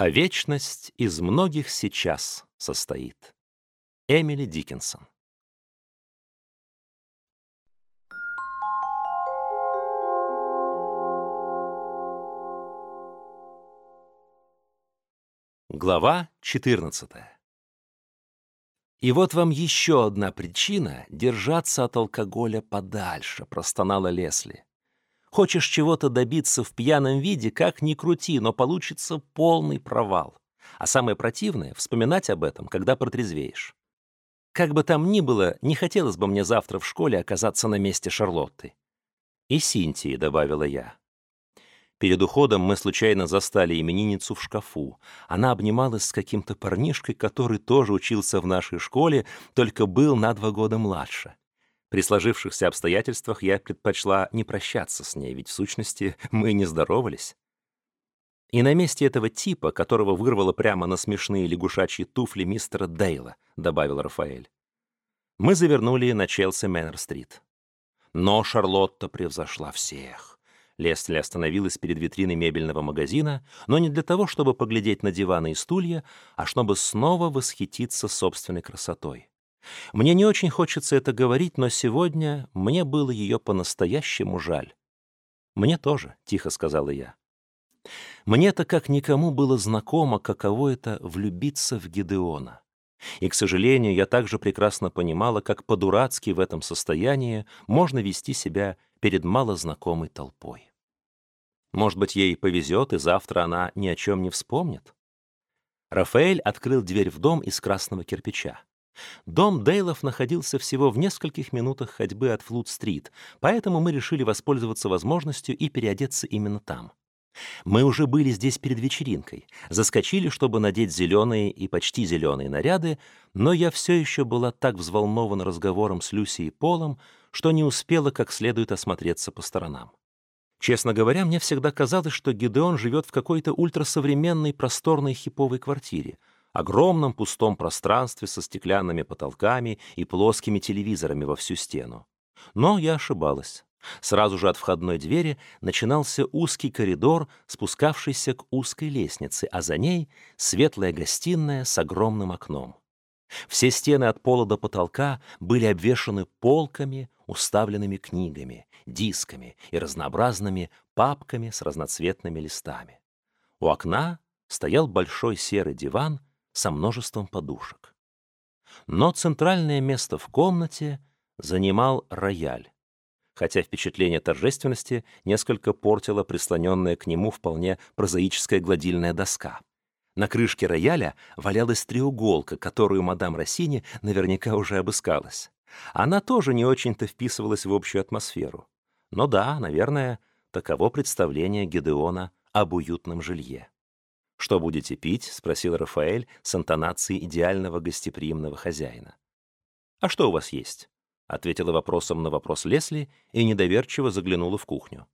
А вечность из многих сейчас состоит. Эмили Диккенсон. Глава 14. И вот вам еще одна причина держаться от алкоголя подальше, простонала Лесли. Хочешь чего-то добиться в пьяном виде, как ни крути, но получится полный провал. А самое противное — вспоминать об этом, когда протрезвеешь. Как бы там ни было, не хотелось бы мне завтра в школе оказаться на месте Шарлотты. «И Синтии», — добавила я. Перед уходом мы случайно застали именинницу в шкафу. Она обнималась с каким-то парнишкой, который тоже учился в нашей школе, только был на два года младше. При сложившихся обстоятельствах я предпочла не прощаться с ней, ведь в сущности мы не здоровались. И на месте этого типа, которого вырвало прямо на смешные лягушачьи туфли мистера Дейла, добавил Рафаэль. Мы завернули на Челси Мэннер-стрит. Но Шарлотта превзошла всех. Лесли остановилась перед витриной мебельного магазина, но не для того, чтобы поглядеть на диваны и стулья, а чтобы снова восхититься собственной красотой. Мне не очень хочется это говорить, но сегодня мне было ее по-настоящему жаль. «Мне тоже», — тихо сказала я. Мне-то как никому было знакомо, каково это влюбиться в Гидеона. И, к сожалению, я также прекрасно понимала, как по-дурацки в этом состоянии можно вести себя перед малознакомой толпой. Может быть, ей повезет, и завтра она ни о чем не вспомнит? Рафаэль открыл дверь в дом из красного кирпича. Дом Дейлов находился всего в нескольких минутах ходьбы от Флут-стрит, поэтому мы решили воспользоваться возможностью и переодеться именно там. Мы уже были здесь перед вечеринкой, заскочили, чтобы надеть зеленые и почти зеленые наряды, но я все еще была так взволнована разговором с Люси и Полом, что не успела как следует осмотреться по сторонам. Честно говоря, мне всегда казалось, что Гидеон живет в какой-то ультрасовременной просторной хиповой квартире — огромном пустом пространстве со стеклянными потолками и плоскими телевизорами во всю стену. Но я ошибалась. Сразу же от входной двери начинался узкий коридор, спускавшийся к узкой лестнице, а за ней светлая гостиная с огромным окном. Все стены от пола до потолка были обвешаны полками, уставленными книгами, дисками и разнообразными папками с разноцветными листами. У окна стоял большой серый диван со множеством подушек. Но центральное место в комнате занимал рояль, хотя впечатление торжественности несколько портило прислоненная к нему вполне прозаическая гладильная доска. На крышке рояля валялась треуголка, которую мадам Россини наверняка уже обыскалась. Она тоже не очень-то вписывалась в общую атмосферу. Но да, наверное, таково представление Гедеона об уютном жилье. «Что будете пить?» — спросил Рафаэль с интонацией идеального гостеприимного хозяина. «А что у вас есть?» — ответила вопросом на вопрос Лесли и недоверчиво заглянула в кухню.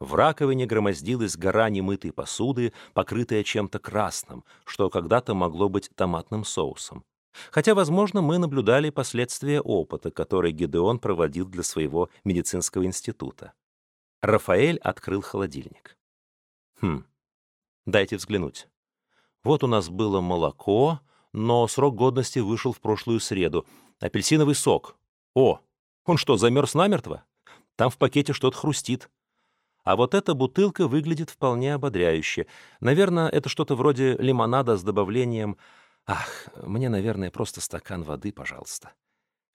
В раковине громоздилась гора немытой посуды, покрытая чем-то красным, что когда-то могло быть томатным соусом. Хотя, возможно, мы наблюдали последствия опыта, который Гедеон проводил для своего медицинского института. Рафаэль открыл холодильник. Хм, Дайте взглянуть. Вот у нас было молоко, но срок годности вышел в прошлую среду. Апельсиновый сок. О, он что, замерз намертво? Там в пакете что-то хрустит. А вот эта бутылка выглядит вполне ободряюще. Наверное, это что-то вроде лимонада с добавлением... Ах, мне, наверное, просто стакан воды, пожалуйста.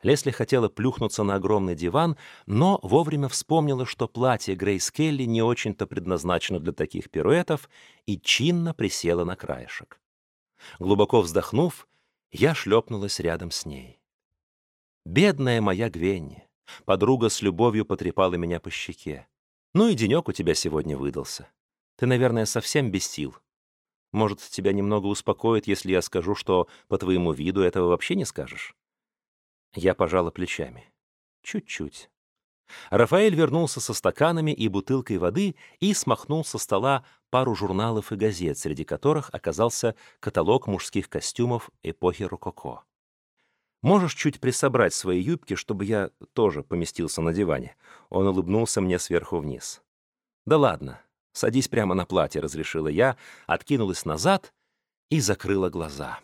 Лесли хотела плюхнуться на огромный диван, но вовремя вспомнила, что платье Грейс Келли не очень-то предназначено для таких пируэтов, и чинно присела на краешек. Глубоко вздохнув, я шлепнулась рядом с ней. «Бедная моя Гвенни!» Подруга с любовью потрепала меня по щеке. «Ну и денек у тебя сегодня выдался. Ты, наверное, совсем без сил. Может, тебя немного успокоит, если я скажу, что по твоему виду этого вообще не скажешь?» Я пожала плечами. Чуть-чуть. Рафаэль вернулся со стаканами и бутылкой воды и смахнул со стола пару журналов и газет, среди которых оказался каталог мужских костюмов эпохи рококо. «Можешь чуть присобрать свои юбки, чтобы я тоже поместился на диване?» Он улыбнулся мне сверху вниз. «Да ладно, «Садись прямо на платье», — разрешила я, откинулась назад и закрыла глаза.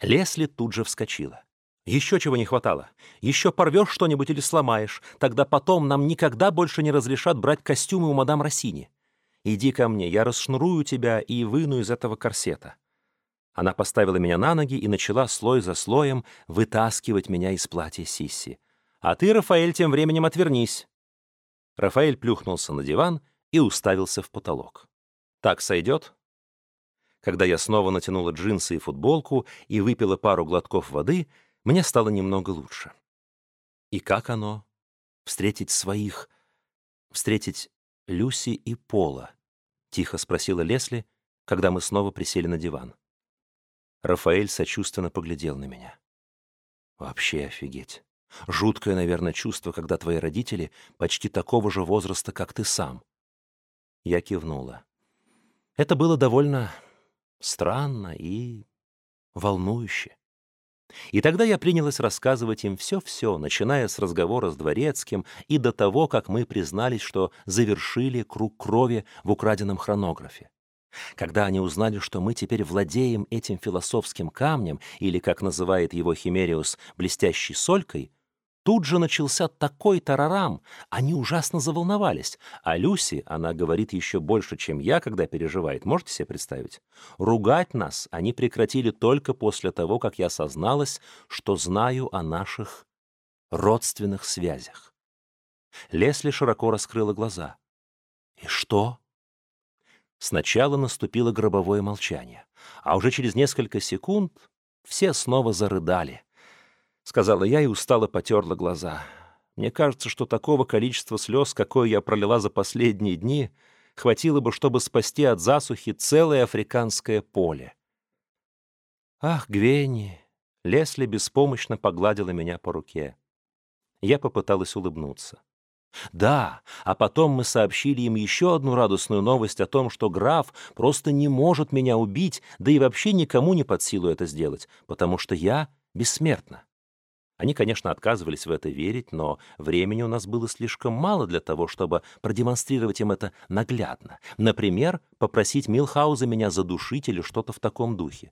Лесли тут же вскочила. «Еще чего не хватало. Еще порвешь что-нибудь или сломаешь. Тогда потом нам никогда больше не разрешат брать костюмы у мадам Россини. Иди ко мне, я расшнурую тебя и выну из этого корсета». Она поставила меня на ноги и начала слой за слоем вытаскивать меня из платья Сисси. «А ты, Рафаэль, тем временем отвернись». Рафаэль плюхнулся на диван и уставился в потолок. «Так сойдет?» Когда я снова натянула джинсы и футболку и выпила пару глотков воды, мне стало немного лучше. И как оно? Встретить своих... Встретить Люси и Пола? Тихо спросила Лесли, когда мы снова присели на диван. Рафаэль сочувственно поглядел на меня. Вообще офигеть. Жуткое, наверное, чувство, когда твои родители почти такого же возраста, как ты сам. Я кивнула. Это было довольно странно и волнующе. И тогда я принялась рассказывать им все-все, начиная с разговора с дворецким и до того, как мы признались, что завершили круг крови в украденном хронографе. Когда они узнали, что мы теперь владеем этим философским камнем, или, как называет его Химериус, блестящей солькой, Тут же начался такой тарарам, они ужасно заволновались. А Люси, она говорит еще больше, чем я, когда переживает, можете себе представить? Ругать нас они прекратили только после того, как я созналась, что знаю о наших родственных связях. Лесли широко раскрыла глаза. «И что?» Сначала наступило гробовое молчание, а уже через несколько секунд все снова зарыдали —— сказала я и устало потерла глаза. Мне кажется, что такого количества слез, какое я пролила за последние дни, хватило бы, чтобы спасти от засухи целое африканское поле. «Ах, Гвенни!» — Лесли беспомощно погладила меня по руке. Я попыталась улыбнуться. Да, а потом мы сообщили им еще одну радостную новость о том, что граф просто не может меня убить, да и вообще никому не под силу это сделать, потому что я бессмертна. Они, конечно, отказывались в это верить, но времени у нас было слишком мало для того, чтобы продемонстрировать им это наглядно. Например, попросить Милхауза меня задушить или что-то в таком духе.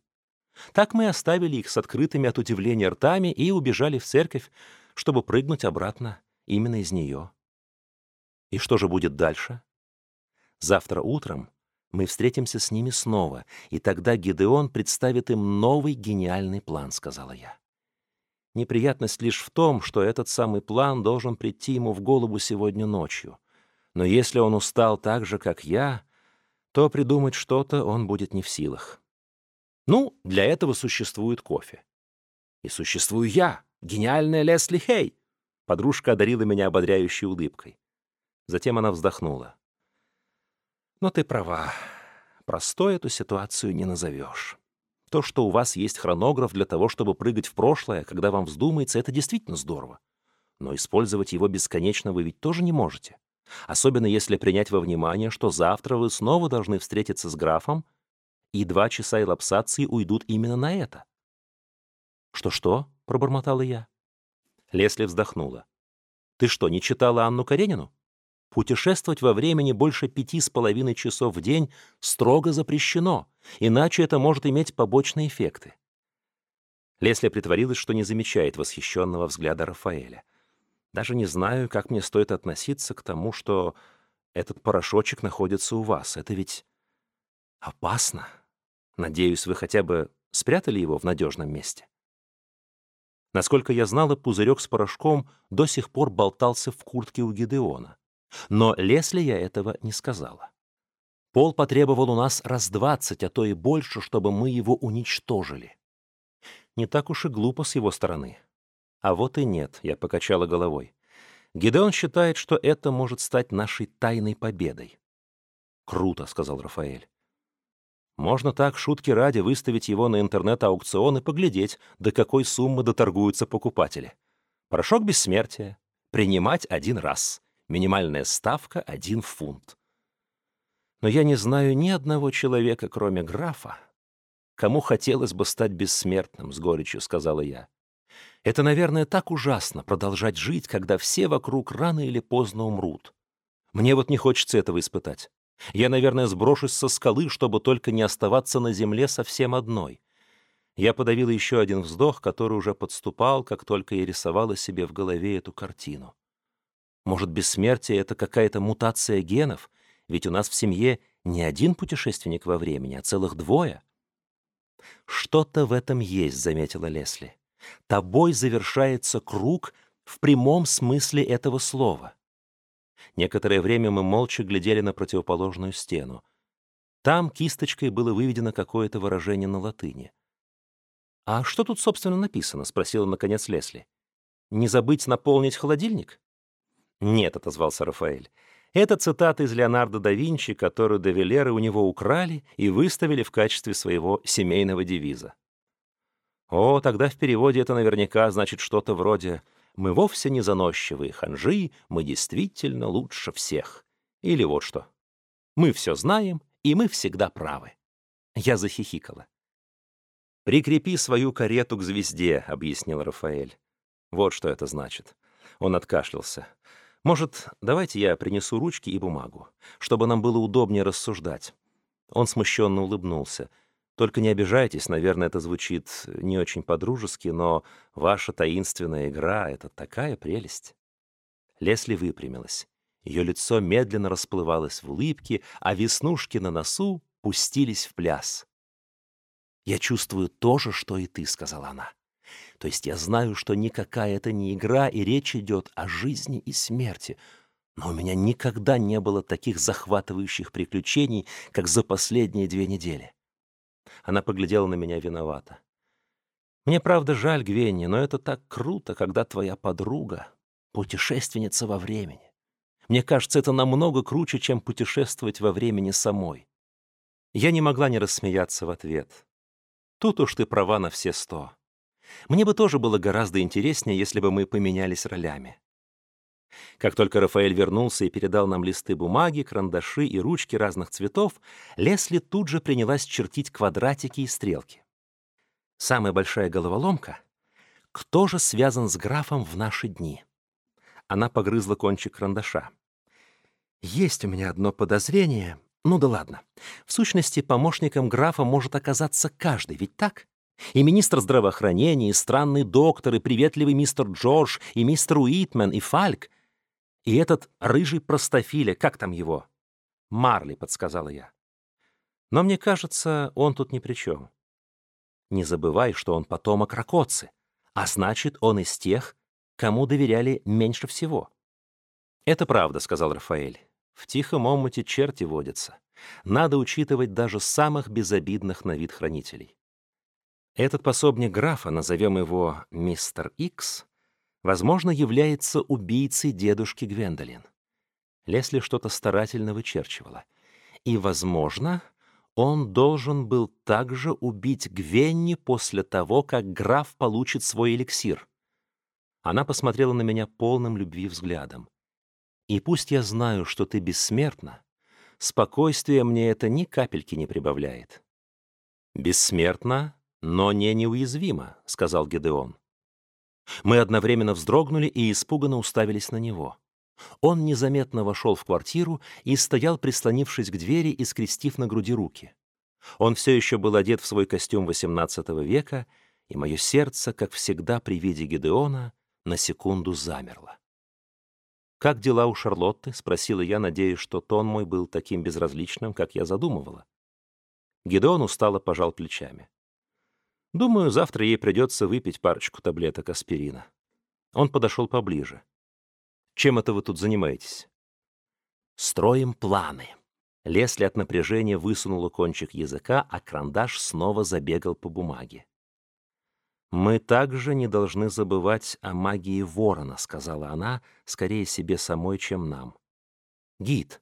Так мы оставили их с открытыми от удивления ртами и убежали в церковь, чтобы прыгнуть обратно именно из нее. И что же будет дальше? Завтра утром мы встретимся с ними снова, и тогда Гидеон представит им новый гениальный план, сказала я. Неприятность лишь в том, что этот самый план должен прийти ему в голову сегодня ночью. Но если он устал так же, как я, то придумать что-то он будет не в силах. Ну, для этого существует кофе. И существую я, гениальная Лесли Хей. Подружка одарила меня ободряющей улыбкой. Затем она вздохнула. Но ты права. Простой эту ситуацию не назовешь. То, что у вас есть хронограф для того, чтобы прыгать в прошлое, когда вам вздумается, это действительно здорово. Но использовать его бесконечно вы ведь тоже не можете. Особенно если принять во внимание, что завтра вы снова должны встретиться с графом, и два часа элапсации уйдут именно на это. «Что-что?» — пробормотала я. Лесли вздохнула. «Ты что, не читала Анну Каренину? Путешествовать во времени больше пяти с половиной часов в день строго запрещено, иначе это может иметь побочные эффекты. Лесли притворилась, что не замечает восхищенного взгляда Рафаэля. Даже не знаю, как мне стоит относиться к тому, что этот порошочек находится у вас. Это ведь опасно. Надеюсь, вы хотя бы спрятали его в надежном месте. Насколько я знала, пузырек с порошком до сих пор болтался в куртке у Гидеона. Но Лесли я этого не сказала. Пол потребовал у нас раз двадцать, а то и больше, чтобы мы его уничтожили. Не так уж и глупо с его стороны. А вот и нет, я покачала головой. Гидеон считает, что это может стать нашей тайной победой. «Круто», — сказал Рафаэль. «Можно так, шутки ради, выставить его на интернет-аукцион и поглядеть, до какой суммы доторгуются покупатели. Порошок бессмертия. Принимать один раз. Минимальная ставка — один фунт. Но я не знаю ни одного человека, кроме графа, кому хотелось бы стать бессмертным, — с горечью сказала я. Это, наверное, так ужасно — продолжать жить, когда все вокруг рано или поздно умрут. Мне вот не хочется этого испытать. Я, наверное, сброшусь со скалы, чтобы только не оставаться на земле совсем одной. Я подавила еще один вздох, который уже подступал, как только я рисовала себе в голове эту картину. Может, бессмертие — это какая-то мутация генов? Ведь у нас в семье не один путешественник во времени, а целых двое. «Что-то в этом есть», — заметила Лесли. «Тобой завершается круг в прямом смысле этого слова». Некоторое время мы молча глядели на противоположную стену. Там кисточкой было выведено какое-то выражение на латыни. «А что тут, собственно, написано?» — спросила, наконец, Лесли. «Не забыть наполнить холодильник?» «Нет», — отозвался Рафаэль. «Это цитата из Леонардо да Винчи, которую Девилеры у него украли и выставили в качестве своего семейного девиза». «О, тогда в переводе это наверняка значит что-то вроде мы вовсе не заносчивые ханжи, мы действительно лучше всех. Или вот что. Мы все знаем, и мы всегда правы. Я захихикала. «Прикрепи свою карету к звезде», — объяснил Рафаэль. Вот что это значит. Он откашлялся. «Может, давайте я принесу ручки и бумагу, чтобы нам было удобнее рассуждать». Он смущенно улыбнулся. Только не обижайтесь, наверное, это звучит не очень по-дружески, но ваша таинственная игра — это такая прелесть. Лесли выпрямилась. Ее лицо медленно расплывалось в улыбке, а веснушки на носу пустились в пляс. «Я чувствую то же, что и ты», — сказала она. «То есть я знаю, что никакая это не игра, и речь идет о жизни и смерти. Но у меня никогда не было таких захватывающих приключений, как за последние две недели. Она поглядела на меня виновато. «Мне правда жаль, Гвенни, но это так круто, когда твоя подруга — путешественница во времени. Мне кажется, это намного круче, чем путешествовать во времени самой». Я не могла не рассмеяться в ответ. «Тут уж ты права на все сто. Мне бы тоже было гораздо интереснее, если бы мы поменялись ролями. Как только Рафаэль вернулся и передал нам листы бумаги, карандаши и ручки разных цветов, Лесли тут же принялась чертить квадратики и стрелки. Самая большая головоломка — кто же связан с графом в наши дни? Она погрызла кончик карандаша. Есть у меня одно подозрение. Ну да ладно. В сущности, помощником графа может оказаться каждый, ведь так? И министр здравоохранения, и странный доктор, и приветливый мистер Джордж, и мистер Уитмен, и Фальк — и этот рыжий простофиля, как там его? Марли, подсказала я. Но мне кажется, он тут ни при чем. Не забывай, что он потомок Ракоцы, а значит, он из тех, кому доверяли меньше всего. «Это правда», — сказал Рафаэль. «В тихом омуте черти водятся. Надо учитывать даже самых безобидных на вид хранителей». Этот пособник графа, назовем его мистер Икс, возможно, является убийцей дедушки Гвендолин. Лесли что-то старательно вычерчивала. И, возможно, он должен был также убить Гвенни после того, как граф получит свой эликсир. Она посмотрела на меня полным любви взглядом. «И пусть я знаю, что ты бессмертна, спокойствие мне это ни капельки не прибавляет». «Бессмертна, но не неуязвима», — сказал Гедеон. Мы одновременно вздрогнули и испуганно уставились на него. Он незаметно вошел в квартиру и стоял, прислонившись к двери и скрестив на груди руки. Он все еще был одет в свой костюм XVIII века, и мое сердце, как всегда при виде Гедеона, на секунду замерло. «Как дела у Шарлотты?» — спросила я, надеясь, что тон мой был таким безразличным, как я задумывала. Гедеон устало пожал плечами. Думаю, завтра ей придется выпить парочку таблеток аспирина. Он подошел поближе. Чем это вы тут занимаетесь? Строим планы. Лесли от напряжения высунула кончик языка, а карандаш снова забегал по бумаге. «Мы также не должны забывать о магии ворона», — сказала она, скорее себе самой, чем нам. «Гид,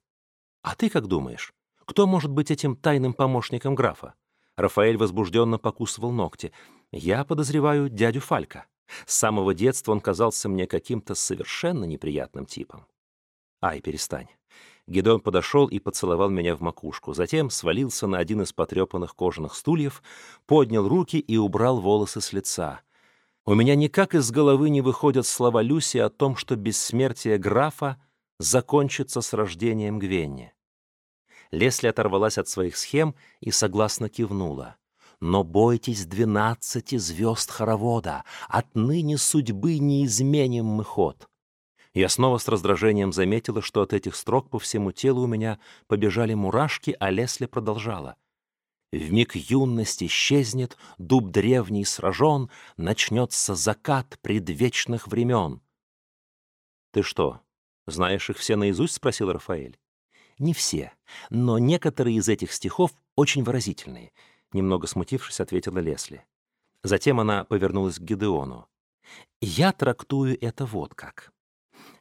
а ты как думаешь, кто может быть этим тайным помощником графа?» Рафаэль возбужденно покусывал ногти. «Я подозреваю дядю Фалька. С самого детства он казался мне каким-то совершенно неприятным типом». «Ай, перестань». Гедон подошел и поцеловал меня в макушку, затем свалился на один из потрепанных кожаных стульев, поднял руки и убрал волосы с лица. У меня никак из головы не выходят слова Люси о том, что бессмертие графа закончится с рождением Гвенни. Лесли оторвалась от своих схем и согласно кивнула. «Но бойтесь двенадцати звезд хоровода, отныне судьбы не изменим мы ход». Я снова с раздражением заметила, что от этих строк по всему телу у меня побежали мурашки, а Лесли продолжала. В миг юность исчезнет, дуб древний сражен, начнется закат предвечных времен. «Ты что, знаешь их все наизусть?» — спросил Рафаэль. «Не все, но некоторые из этих стихов очень выразительные», — немного смутившись, ответила Лесли. Затем она повернулась к Гидеону. «Я трактую это вот как.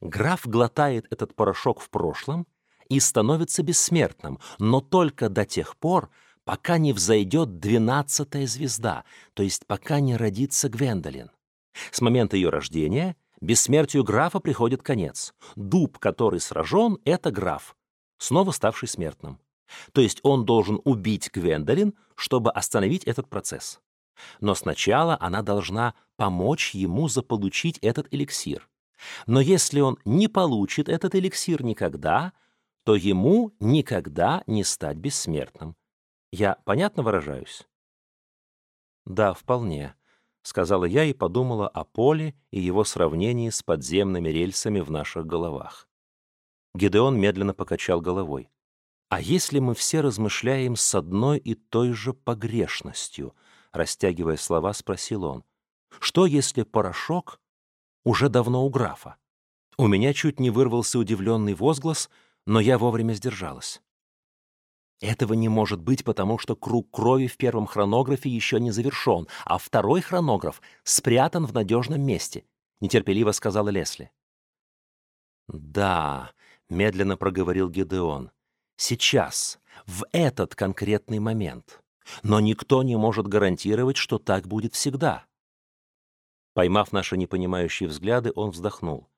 Граф глотает этот порошок в прошлом и становится бессмертным, но только до тех пор, пока не взойдет двенадцатая звезда, то есть пока не родится Гвендолин. С момента ее рождения бессмертию графа приходит конец. Дуб, который сражен, — это граф, снова ставший смертным. То есть он должен убить Гвендолин, чтобы остановить этот процесс. Но сначала она должна помочь ему заполучить этот эликсир. Но если он не получит этот эликсир никогда, то ему никогда не стать бессмертным. Я понятно выражаюсь? Да, вполне, сказала я и подумала о поле и его сравнении с подземными рельсами в наших головах. Гедеон медленно покачал головой. А если мы все размышляем с одной и той же погрешностью, растягивая слова, спросил он. Что если порошок уже давно у графа. У меня чуть не вырвался удивленный возглас, но я вовремя сдержалась. Этого не может быть, потому что круг крови в первом хронографе еще не завершен, а второй хронограф спрятан в надежном месте, нетерпеливо сказала Лесли. Да, медленно проговорил Гедеон. Сейчас, в этот конкретный момент. Но никто не может гарантировать, что так будет всегда. Поймав наши непонимающие взгляды, он вздохнул.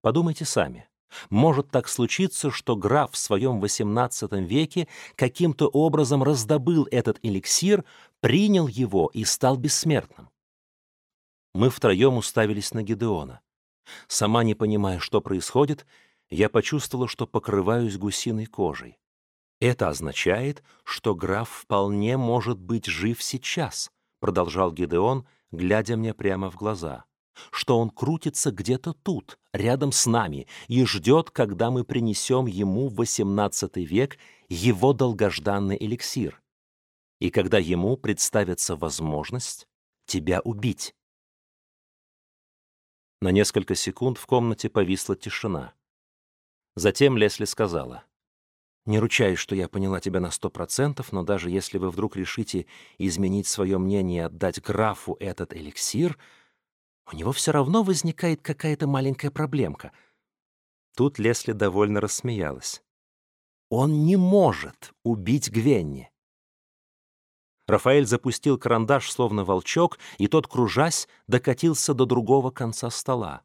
Подумайте сами. Может так случиться, что граф в своем XVIII веке каким-то образом раздобыл этот эликсир, принял его и стал бессмертным. Мы втроем уставились на Гедеона. Сама не понимая, что происходит, я почувствовала, что покрываюсь гусиной кожей. Это означает, что граф вполне может быть жив сейчас, продолжал Гедеон, глядя мне прямо в глаза, что он крутится где-то тут, рядом с нами, и ждет, когда мы принесем ему в XVIII век его долгожданный эликсир, и когда ему представится возможность тебя убить. На несколько секунд в комнате повисла тишина. Затем Лесли сказала — не ручаюсь, что я поняла тебя на сто процентов, но даже если вы вдруг решите изменить свое мнение и отдать графу этот эликсир, у него все равно возникает какая-то маленькая проблемка. Тут Лесли довольно рассмеялась. Он не может убить Гвенни. Рафаэль запустил карандаш, словно волчок, и тот, кружась, докатился до другого конца стола.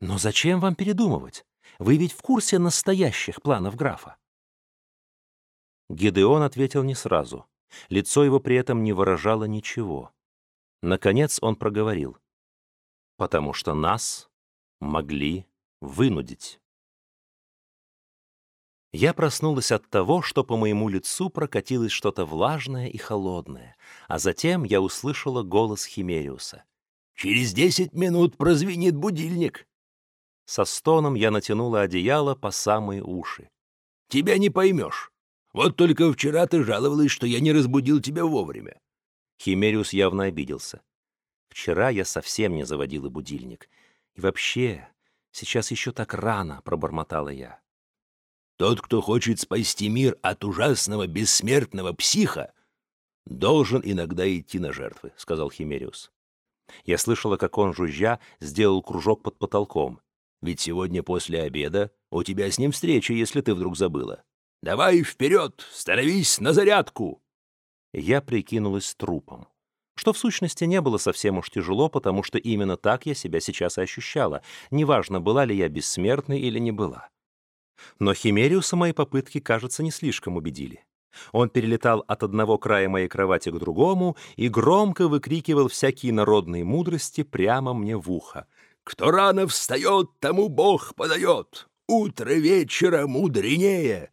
Но зачем вам передумывать? Вы ведь в курсе настоящих планов графа. Гедеон ответил не сразу. Лицо его при этом не выражало ничего. Наконец он проговорил. «Потому что нас могли вынудить». Я проснулась от того, что по моему лицу прокатилось что-то влажное и холодное, а затем я услышала голос Химериуса. «Через десять минут прозвенит будильник». Со стоном я натянула одеяло по самые уши. «Тебя не поймешь. Вот только вчера ты жаловалась, что я не разбудил тебя вовремя». Химериус явно обиделся. «Вчера я совсем не заводила будильник. И вообще, сейчас еще так рано», — пробормотала я. «Тот, кто хочет спасти мир от ужасного бессмертного психа, должен иногда идти на жертвы», — сказал Химериус. Я слышала, как он, жужжа, сделал кружок под потолком. «Ведь сегодня после обеда у тебя с ним встреча, если ты вдруг забыла». Давай вперед, становись на зарядку!» Я прикинулась трупом, что в сущности не было совсем уж тяжело, потому что именно так я себя сейчас и ощущала, неважно, была ли я бессмертной или не была. Но Химериуса мои попытки, кажется, не слишком убедили. Он перелетал от одного края моей кровати к другому и громко выкрикивал всякие народные мудрости прямо мне в ухо. «Кто рано встает, тому Бог подает! Утро вечера мудренее!»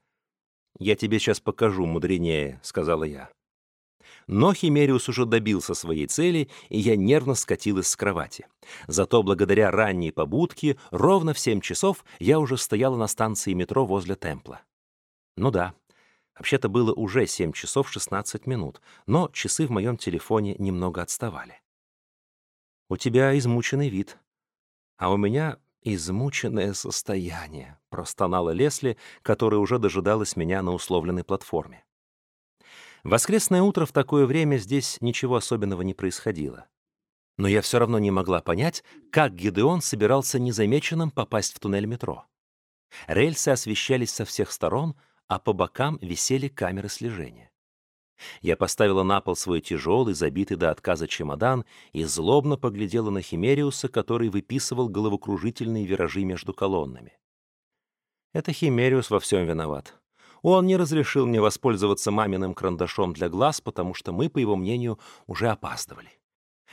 «Я тебе сейчас покажу мудренее», — сказала я. Но Химериус уже добился своей цели, и я нервно скатилась с кровати. Зато благодаря ранней побудке ровно в семь часов я уже стояла на станции метро возле Темпла. Ну да, вообще-то было уже семь часов 16 минут, но часы в моем телефоне немного отставали. «У тебя измученный вид, а у меня измученное состояние», — простонала Лесли, которая уже дожидалась меня на условленной платформе. воскресное утро в такое время здесь ничего особенного не происходило. Но я все равно не могла понять, как Гидеон собирался незамеченным попасть в туннель метро. Рельсы освещались со всех сторон, а по бокам висели камеры слежения. Я поставила на пол свой тяжелый, забитый до отказа чемодан и злобно поглядела на Химериуса, который выписывал головокружительные виражи между колоннами. Это Химериус во всем виноват. Он не разрешил мне воспользоваться маминым карандашом для глаз, потому что мы, по его мнению, уже опаздывали.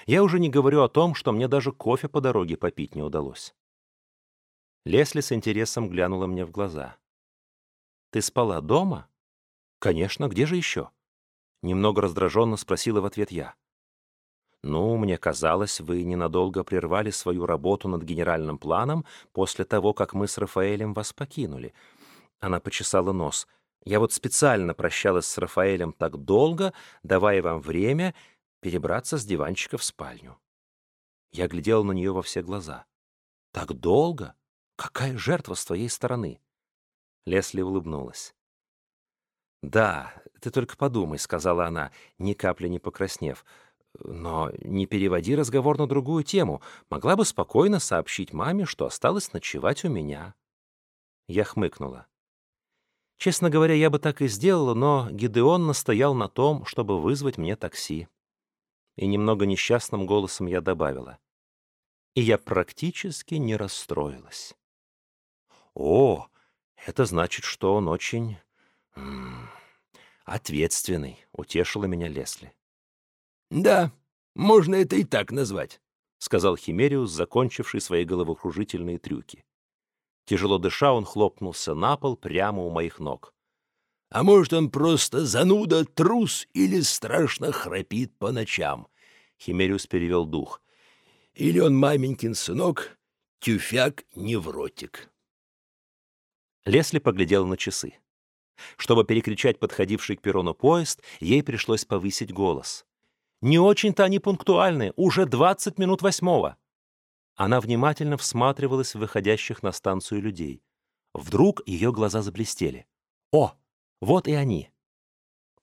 Я уже не говорю о том, что мне даже кофе по дороге попить не удалось. Лесли с интересом глянула мне в глаза. «Ты спала дома?» «Конечно, где же еще?» Немного раздраженно спросила в ответ я. «Ну, мне казалось, вы ненадолго прервали свою работу над генеральным планом после того, как мы с Рафаэлем вас покинули». Она почесала нос. «Я вот специально прощалась с Рафаэлем так долго, давая вам время перебраться с диванчика в спальню». Я глядел на нее во все глаза. «Так долго? Какая жертва с твоей стороны?» Лесли улыбнулась. «Да, ты только подумай», — сказала она, ни капли не покраснев. «Но не переводи разговор на другую тему. Могла бы спокойно сообщить маме, что осталось ночевать у меня». Я хмыкнула. Честно говоря, я бы так и сделала, но Гидеон настоял на том, чтобы вызвать мне такси. И немного несчастным голосом я добавила. И я практически не расстроилась. «О, это значит, что он очень «Ответственный», — утешила меня Лесли. «Да, можно это и так назвать», — сказал Химериус, закончивший свои головокружительные трюки. Тяжело дыша, он хлопнулся на пол прямо у моих ног. «А может, он просто зануда, трус или страшно храпит по ночам?» Химериус перевел дух. «Или он маменькин сынок, тюфяк-невротик». Лесли поглядел на часы. Чтобы перекричать подходивший к перрону поезд, ей пришлось повысить голос. «Не очень-то они пунктуальны, уже 20 минут восьмого!» Она внимательно всматривалась в выходящих на станцию людей. Вдруг ее глаза заблестели. «О, вот и они!»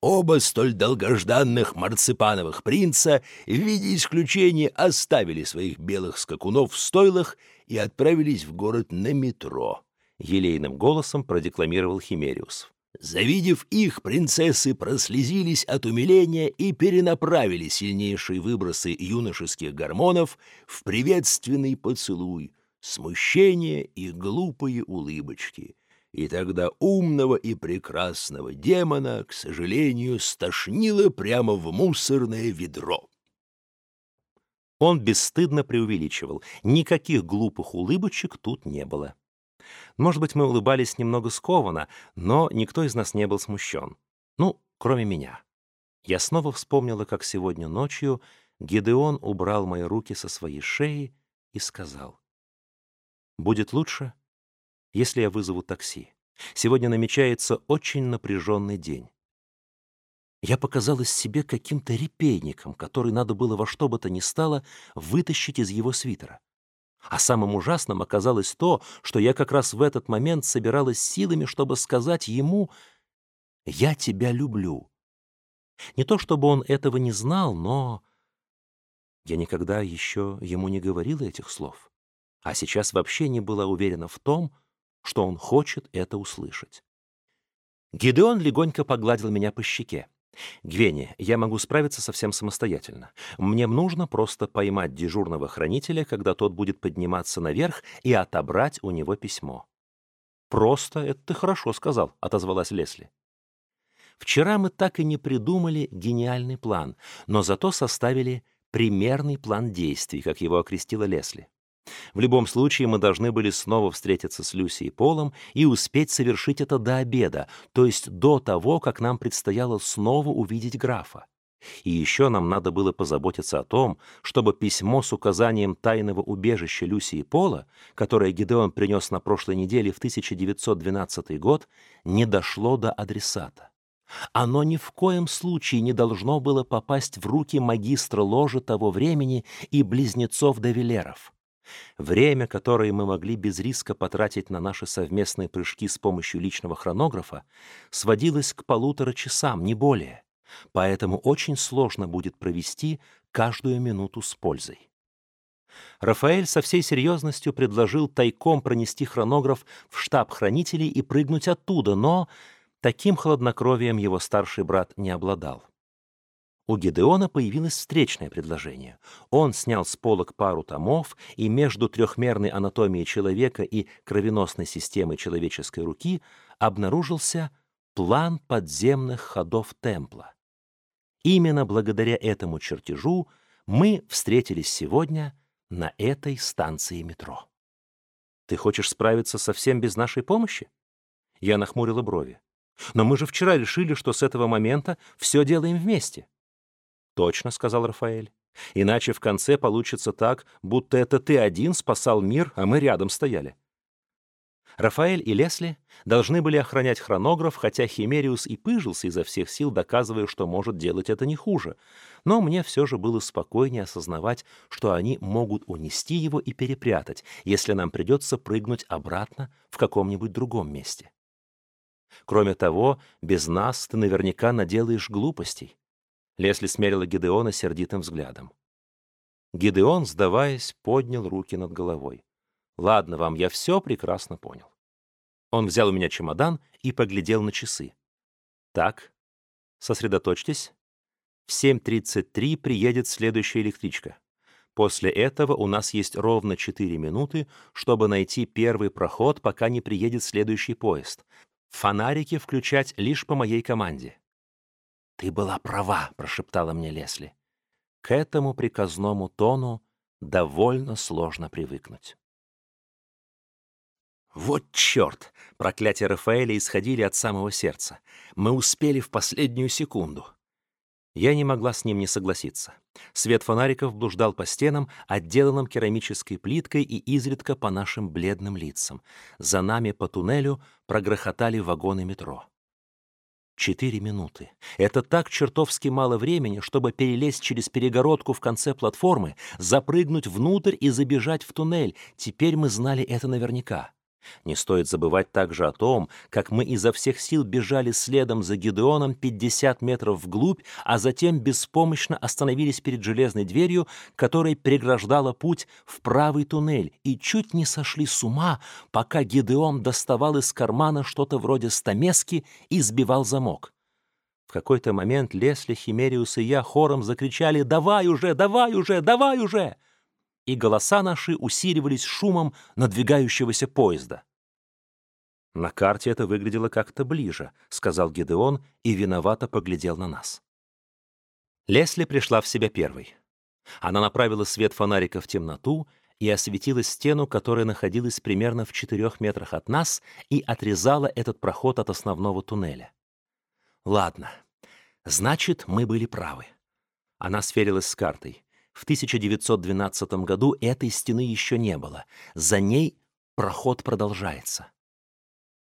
Оба столь долгожданных марципановых принца в виде исключения оставили своих белых скакунов в стойлах и отправились в город на метро. Елейным голосом продекламировал Химериус. Завидев их, принцессы прослезились от умиления и перенаправили сильнейшие выбросы юношеских гормонов в приветственный поцелуй, смущение и глупые улыбочки. И тогда умного и прекрасного демона, к сожалению, стошнило прямо в мусорное ведро. Он бесстыдно преувеличивал. Никаких глупых улыбочек тут не было. Может быть, мы улыбались немного скованно, но никто из нас не был смущен. Ну, кроме меня. Я снова вспомнила, как сегодня ночью Гедеон убрал мои руки со своей шеи и сказал. «Будет лучше, если я вызову такси. Сегодня намечается очень напряженный день». Я показалась себе каким-то репейником, который надо было во что бы то ни стало вытащить из его свитера. А самым ужасным оказалось то, что я как раз в этот момент собиралась силами, чтобы сказать ему «Я тебя люблю». Не то чтобы он этого не знал, но... Я никогда еще ему не говорила этих слов, а сейчас вообще не была уверена в том, что он хочет это услышать. Гидеон легонько погладил меня по щеке. Гвени, я могу справиться совсем самостоятельно. Мне нужно просто поймать дежурного хранителя, когда тот будет подниматься наверх, и отобрать у него письмо. «Просто, это ты хорошо сказал», — отозвалась Лесли. Вчера мы так и не придумали гениальный план, но зато составили примерный план действий, как его окрестила Лесли. В любом случае мы должны были снова встретиться с Люси и Полом и успеть совершить это до обеда, то есть до того, как нам предстояло снова увидеть графа. И еще нам надо было позаботиться о том, чтобы письмо с указанием тайного убежища Люси и Пола, которое Гидеон принес на прошлой неделе в 1912 год, не дошло до адресата. Оно ни в коем случае не должно было попасть в руки магистра ложи того времени и близнецов Девилеров. Время, которое мы могли без риска потратить на наши совместные прыжки с помощью личного хронографа, сводилось к полутора часам, не более. Поэтому очень сложно будет провести каждую минуту с пользой. Рафаэль со всей серьезностью предложил тайком пронести хронограф в штаб хранителей и прыгнуть оттуда, но таким хладнокровием его старший брат не обладал. У Гедеона появилось встречное предложение. Он снял с полок пару томов, и между трехмерной анатомией человека и кровеносной системой человеческой руки обнаружился план подземных ходов темпла. Именно благодаря этому чертежу мы встретились сегодня на этой станции метро. Ты хочешь справиться совсем без нашей помощи? Я нахмурила брови. Но мы же вчера решили, что с этого момента все делаем вместе. Точно, сказал Рафаэль. Иначе в конце получится так, будто это ты один спасал мир, а мы рядом стояли. Рафаэль и Лесли должны были охранять хронограф, хотя Химериус и пыжился изо всех сил, доказывая, что может делать это не хуже. Но мне все же было спокойнее осознавать, что они могут унести его и перепрятать, если нам придется прыгнуть обратно в каком-нибудь другом месте. Кроме того, без нас ты наверняка наделаешь глупостей. Лесли смерила Гидеона сердитым взглядом. Гидеон, сдаваясь, поднял руки над головой. «Ладно вам, я все прекрасно понял». Он взял у меня чемодан и поглядел на часы. «Так, сосредоточьтесь. В 7.33 приедет следующая электричка. После этого у нас есть ровно 4 минуты, чтобы найти первый проход, пока не приедет следующий поезд. Фонарики включать лишь по моей команде». «Ты была права», — прошептала мне Лесли. К этому приказному тону довольно сложно привыкнуть. Вот черт! Проклятия Рафаэля исходили от самого сердца. Мы успели в последнюю секунду. Я не могла с ним не согласиться. Свет фонариков блуждал по стенам, отделанным керамической плиткой и изредка по нашим бледным лицам. За нами по туннелю прогрохотали вагоны метро. Четыре минуты. Это так чертовски мало времени, чтобы перелезть через перегородку в конце платформы, запрыгнуть внутрь и забежать в туннель. Теперь мы знали это наверняка. Не стоит забывать также о том, как мы изо всех сил бежали следом за Гидеоном 50 метров вглубь, а затем беспомощно остановились перед железной дверью, которая преграждала путь в правый туннель, и чуть не сошли с ума, пока Гидеон доставал из кармана что-то вроде стамески и сбивал замок. В какой-то момент Лесли, Химериус и я хором закричали «Давай уже! Давай уже! Давай уже!» И голоса наши усиливались шумом надвигающегося поезда. «На карте это выглядело как-то ближе», — сказал Гедеон и виновато поглядел на нас. Лесли пришла в себя первой. Она направила свет фонарика в темноту и осветила стену, которая находилась примерно в четырех метрах от нас и отрезала этот проход от основного туннеля. «Ладно, значит, мы были правы». Она сверилась с картой. В 1912 году этой стены еще не было. За ней проход продолжается.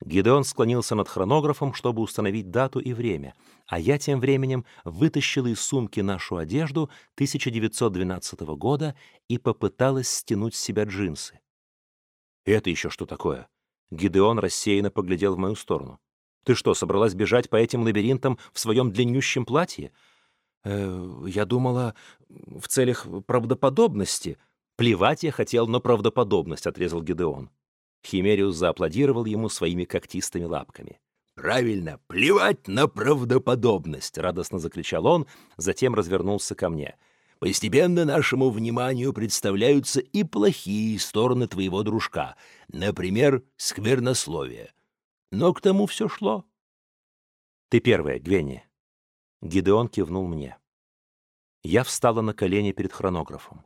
Гидеон склонился над хронографом, чтобы установить дату и время, а я тем временем вытащила из сумки нашу одежду 1912 года и попыталась стянуть с себя джинсы. «Это еще что такое?» Гидеон рассеянно поглядел в мою сторону. «Ты что, собралась бежать по этим лабиринтам в своем длиннющем платье? Э, я думала, в целях правдоподобности. Плевать я хотел на правдоподобность, отрезал Гедеон. Химериус зааплодировал ему своими когтистыми лапками. «Правильно, плевать на правдоподобность!» — радостно закричал он, затем развернулся ко мне. «Постепенно нашему вниманию представляются и плохие стороны твоего дружка, например, сквернословие. Но к тому все шло». «Ты первая, Гвенни», Гидеон кивнул мне. Я встала на колени перед хронографом.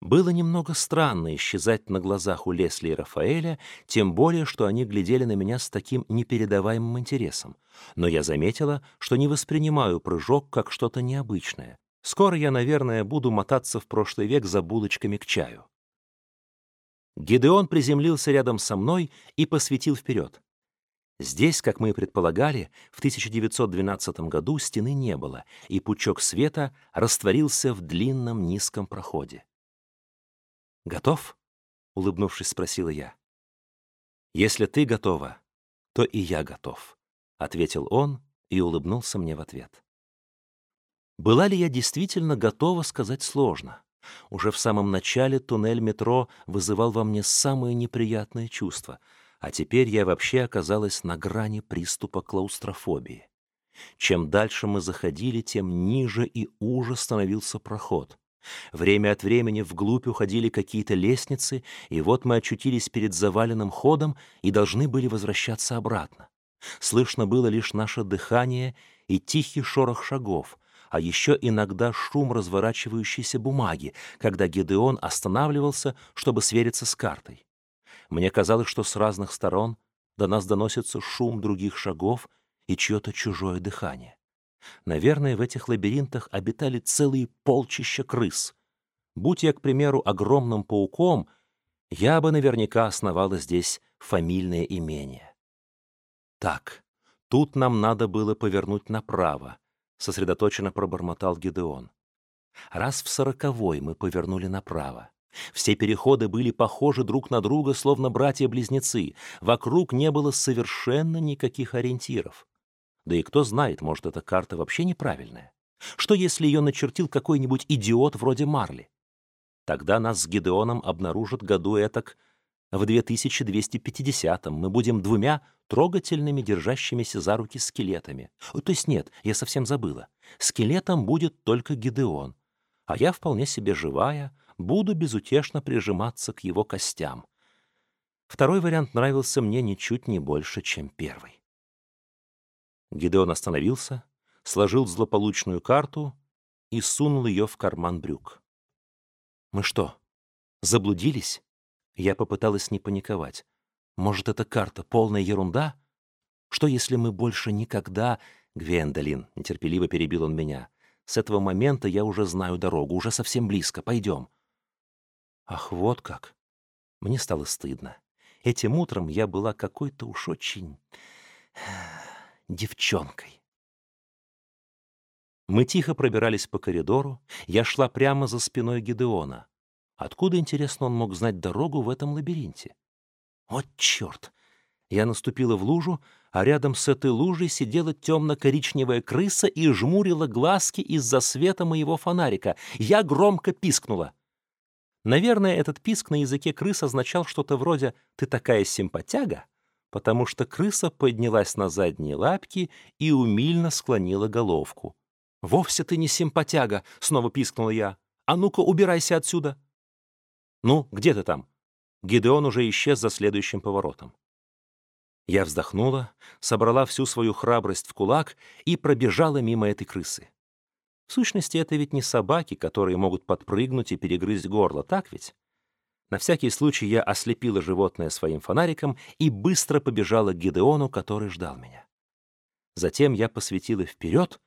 Было немного странно исчезать на глазах у Лесли и Рафаэля, тем более, что они глядели на меня с таким непередаваемым интересом. Но я заметила, что не воспринимаю прыжок как что-то необычное. Скоро я, наверное, буду мотаться в прошлый век за булочками к чаю. Гидеон приземлился рядом со мной и посветил вперед. Здесь, как мы и предполагали, в 1912 году стены не было, и пучок света растворился в длинном низком проходе. «Готов?» — улыбнувшись, спросила я. «Если ты готова, то и я готов», — ответил он и улыбнулся мне в ответ. Была ли я действительно готова сказать сложно? Уже в самом начале туннель метро вызывал во мне самые неприятные чувства, а теперь я вообще оказалась на грани приступа клаустрофобии. Чем дальше мы заходили, тем ниже и уже становился проход. Время от времени вглубь уходили какие-то лестницы, и вот мы очутились перед заваленным ходом и должны были возвращаться обратно. Слышно было лишь наше дыхание и тихий шорох шагов, а еще иногда шум разворачивающейся бумаги, когда Гедеон останавливался, чтобы свериться с картой. Мне казалось, что с разных сторон до нас доносится шум других шагов и чье-то чужое дыхание. Наверное, в этих лабиринтах обитали целые полчища крыс. Будь я, к примеру, огромным пауком, я бы наверняка основала здесь фамильное имение. Так, тут нам надо было повернуть направо, сосредоточенно пробормотал Гидеон. Раз в сороковой мы повернули направо. Все переходы были похожи друг на друга, словно братья-близнецы. Вокруг не было совершенно никаких ориентиров. Да и кто знает, может, эта карта вообще неправильная. Что, если ее начертил какой-нибудь идиот вроде Марли? Тогда нас с Гидеоном обнаружат году этак в 2250-м. Мы будем двумя трогательными, держащимися за руки скелетами. То есть нет, я совсем забыла. Скелетом будет только Гидеон. А я вполне себе живая, буду безутешно прижиматься к его костям. Второй вариант нравился мне ничуть не больше, чем первый. Гидеон остановился, сложил злополучную карту и сунул ее в карман брюк. «Мы что, заблудились?» Я попыталась не паниковать. «Может, эта карта полная ерунда? Что, если мы больше никогда...» «Гвендолин», — нетерпеливо перебил он меня, «с этого момента я уже знаю дорогу, уже совсем близко, пойдем». Ах, вот как! Мне стало стыдно. Этим утром я была какой-то уж очень девчонкой. Мы тихо пробирались по коридору, я шла прямо за спиной Гидеона. Откуда, интересно, он мог знать дорогу в этом лабиринте? Вот черт! Я наступила в лужу, а рядом с этой лужей сидела темно-коричневая крыса и жмурила глазки из-за света моего фонарика. Я громко пискнула. Наверное, этот писк на языке крыс означал что-то вроде «ты такая симпатяга», потому что крыса поднялась на задние лапки и умильно склонила головку. «Вовсе ты не симпатяга!» — снова пискнул я. «А ну-ка, убирайся отсюда!» «Ну, где ты там?» Гидеон уже исчез за следующим поворотом. Я вздохнула, собрала всю свою храбрость в кулак и пробежала мимо этой крысы. В сущности, это ведь не собаки, которые могут подпрыгнуть и перегрызть горло, так ведь? На всякий случай я ослепила животное своим фонариком и быстро побежала к Гидеону, который ждал меня. Затем я посветила вперед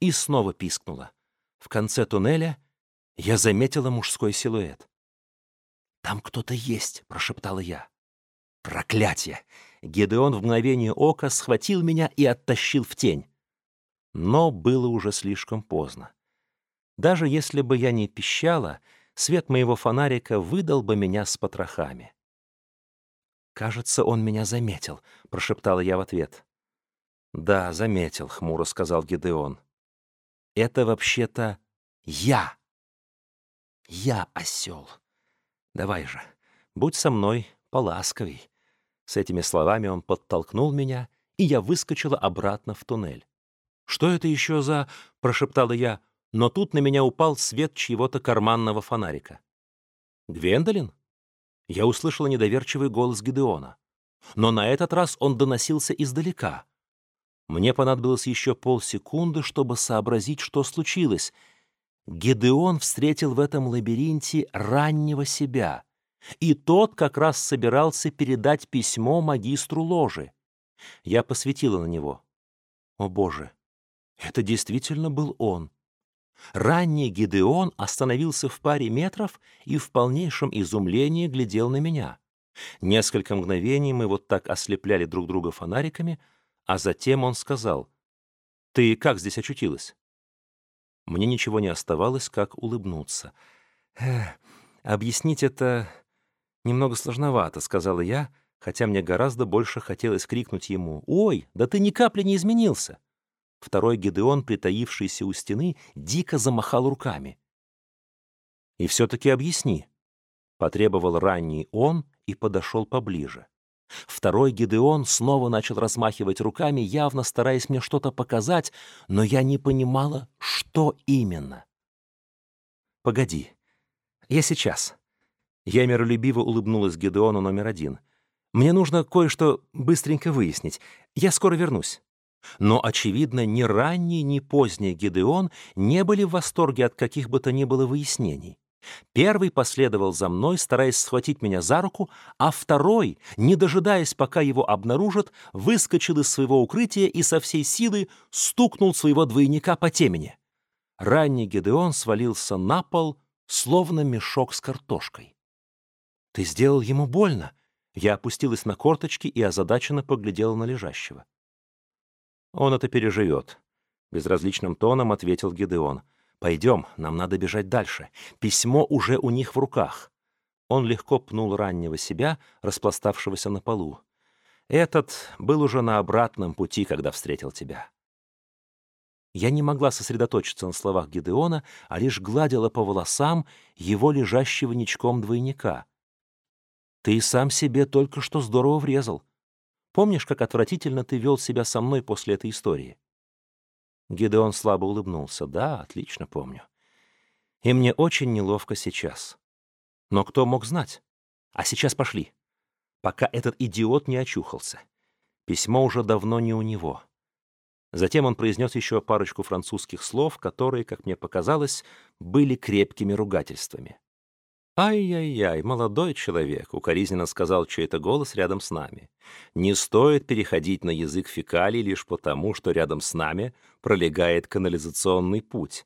и снова пискнула. В конце туннеля я заметила мужской силуэт. «Там кто-то есть», — прошептала я. «Проклятие!» Гедеон в мгновение ока схватил меня и оттащил в тень. Но было уже слишком поздно. Даже если бы я не пищала, свет моего фонарика выдал бы меня с потрохами. «Кажется, он меня заметил», — прошептала я в ответ. «Да, заметил», — хмуро сказал Гидеон. «Это вообще-то я. Я осел. Давай же, будь со мной поласковей». С этими словами он подтолкнул меня, и я выскочила обратно в туннель. «Что это еще за...» — прошептала я но тут на меня упал свет чьего-то карманного фонарика. «Гвендолин?» Я услышала недоверчивый голос Гидеона. Но на этот раз он доносился издалека. Мне понадобилось еще полсекунды, чтобы сообразить, что случилось. Гедеон встретил в этом лабиринте раннего себя, и тот как раз собирался передать письмо магистру ложи. Я посветила на него. О боже, это действительно был он. Ранний Гедеон остановился в паре метров и в полнейшем изумлении глядел на меня. Несколько мгновений мы вот так ослепляли друг друга фонариками, а затем он сказал, «Ты как здесь очутилась?» Мне ничего не оставалось, как улыбнуться. «Эх, объяснить это немного сложновато», — сказала я, хотя мне гораздо больше хотелось крикнуть ему, «Ой, да ты ни капли не изменился!» Второй Гедеон, притаившийся у стены, дико замахал руками. «И все-таки объясни», — потребовал ранний он и подошел поближе. Второй Гедеон снова начал размахивать руками, явно стараясь мне что-то показать, но я не понимала, что именно. «Погоди, я сейчас». Я миролюбиво улыбнулась Гедеону номер один. «Мне нужно кое-что быстренько выяснить. Я скоро вернусь». Но, очевидно, ни ранний, ни поздний Гедеон не были в восторге от каких бы то ни было выяснений. Первый последовал за мной, стараясь схватить меня за руку, а второй, не дожидаясь, пока его обнаружат, выскочил из своего укрытия и со всей силы стукнул своего двойника по темени. Ранний Гедеон свалился на пол, словно мешок с картошкой. «Ты сделал ему больно?» Я опустилась на корточки и озадаченно поглядела на лежащего. «Он это переживет», — безразличным тоном ответил Гедеон. «Пойдем, нам надо бежать дальше. Письмо уже у них в руках». Он легко пнул раннего себя, распластавшегося на полу. «Этот был уже на обратном пути, когда встретил тебя». Я не могла сосредоточиться на словах Гедеона, а лишь гладила по волосам его лежащего ничком двойника. «Ты сам себе только что здорово врезал. Помнишь, как отвратительно ты вел себя со мной после этой истории?» Гидеон слабо улыбнулся. «Да, отлично помню. И мне очень неловко сейчас. Но кто мог знать? А сейчас пошли. Пока этот идиот не очухался. Письмо уже давно не у него». Затем он произнес еще парочку французских слов, которые, как мне показалось, были крепкими ругательствами. «Ай-яй-яй, молодой человек», — укоризненно сказал чей-то голос рядом с нами. «Не стоит переходить на язык фекалий лишь потому, что рядом с нами пролегает канализационный путь».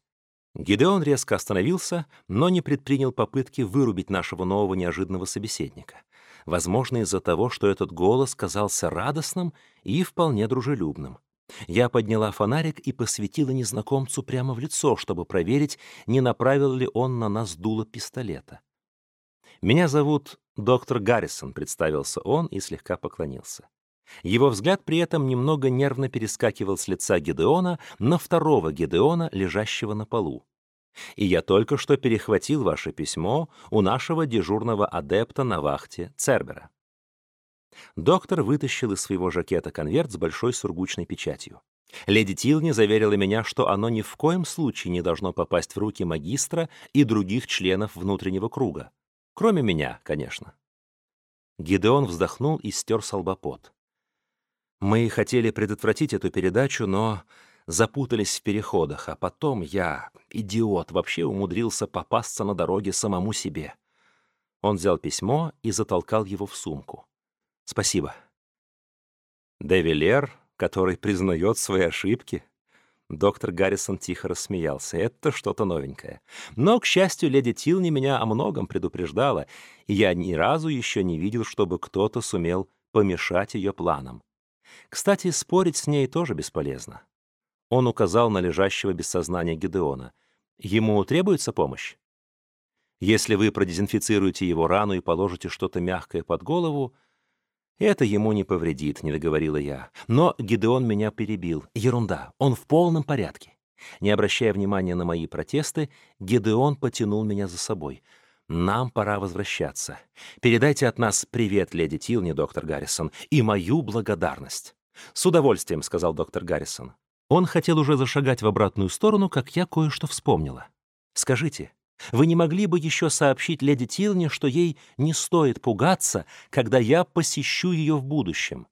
Гидеон резко остановился, но не предпринял попытки вырубить нашего нового неожиданного собеседника. Возможно, из-за того, что этот голос казался радостным и вполне дружелюбным. Я подняла фонарик и посветила незнакомцу прямо в лицо, чтобы проверить, не направил ли он на нас дуло пистолета. «Меня зовут доктор Гаррисон», — представился он и слегка поклонился. Его взгляд при этом немного нервно перескакивал с лица Гедеона на второго Гедеона, лежащего на полу. «И я только что перехватил ваше письмо у нашего дежурного адепта на вахте Цербера». Доктор вытащил из своего жакета конверт с большой сургучной печатью. Леди Тилни заверила меня, что оно ни в коем случае не должно попасть в руки магистра и других членов внутреннего круга. Кроме меня, конечно. Гидеон вздохнул и стер солбопот. Мы хотели предотвратить эту передачу, но запутались в переходах, а потом я, идиот, вообще умудрился попасться на дороге самому себе. Он взял письмо и затолкал его в сумку. Спасибо. Девилер, который признает свои ошибки, Доктор Гаррисон тихо рассмеялся. «Это что-то новенькое. Но, к счастью, леди Тилни меня о многом предупреждала, и я ни разу еще не видел, чтобы кто-то сумел помешать ее планам. Кстати, спорить с ней тоже бесполезно». Он указал на лежащего без сознания Гедеона. «Ему требуется помощь? Если вы продезинфицируете его рану и положите что-то мягкое под голову, «Это ему не повредит», — не договорила я. Но Гидеон меня перебил. Ерунда, он в полном порядке. Не обращая внимания на мои протесты, Гидеон потянул меня за собой. «Нам пора возвращаться. Передайте от нас привет, леди Тилни, доктор Гаррисон, и мою благодарность». «С удовольствием», — сказал доктор Гаррисон. Он хотел уже зашагать в обратную сторону, как я кое-что вспомнила. «Скажите, вы не могли бы еще сообщить леди Тилне, что ей не стоит пугаться, когда я посещу ее в будущем?»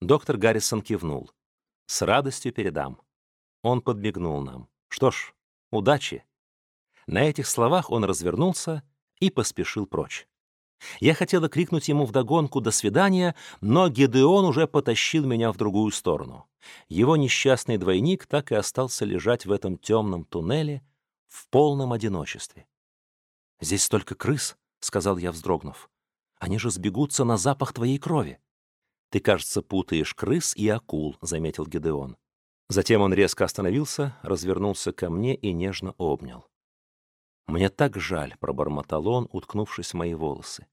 Доктор Гаррисон кивнул. «С радостью передам». Он подмигнул нам. «Что ж, удачи». На этих словах он развернулся и поспешил прочь. Я хотела крикнуть ему вдогонку «до свидания», но Гедеон уже потащил меня в другую сторону. Его несчастный двойник так и остался лежать в этом темном туннеле в полном одиночестве. «Здесь столько крыс», — сказал я, вздрогнув. «Они же сбегутся на запах твоей крови». «Ты, кажется, путаешь крыс и акул», — заметил Гедеон. Затем он резко остановился, развернулся ко мне и нежно обнял. «Мне так жаль», — пробормотал он, уткнувшись в мои волосы.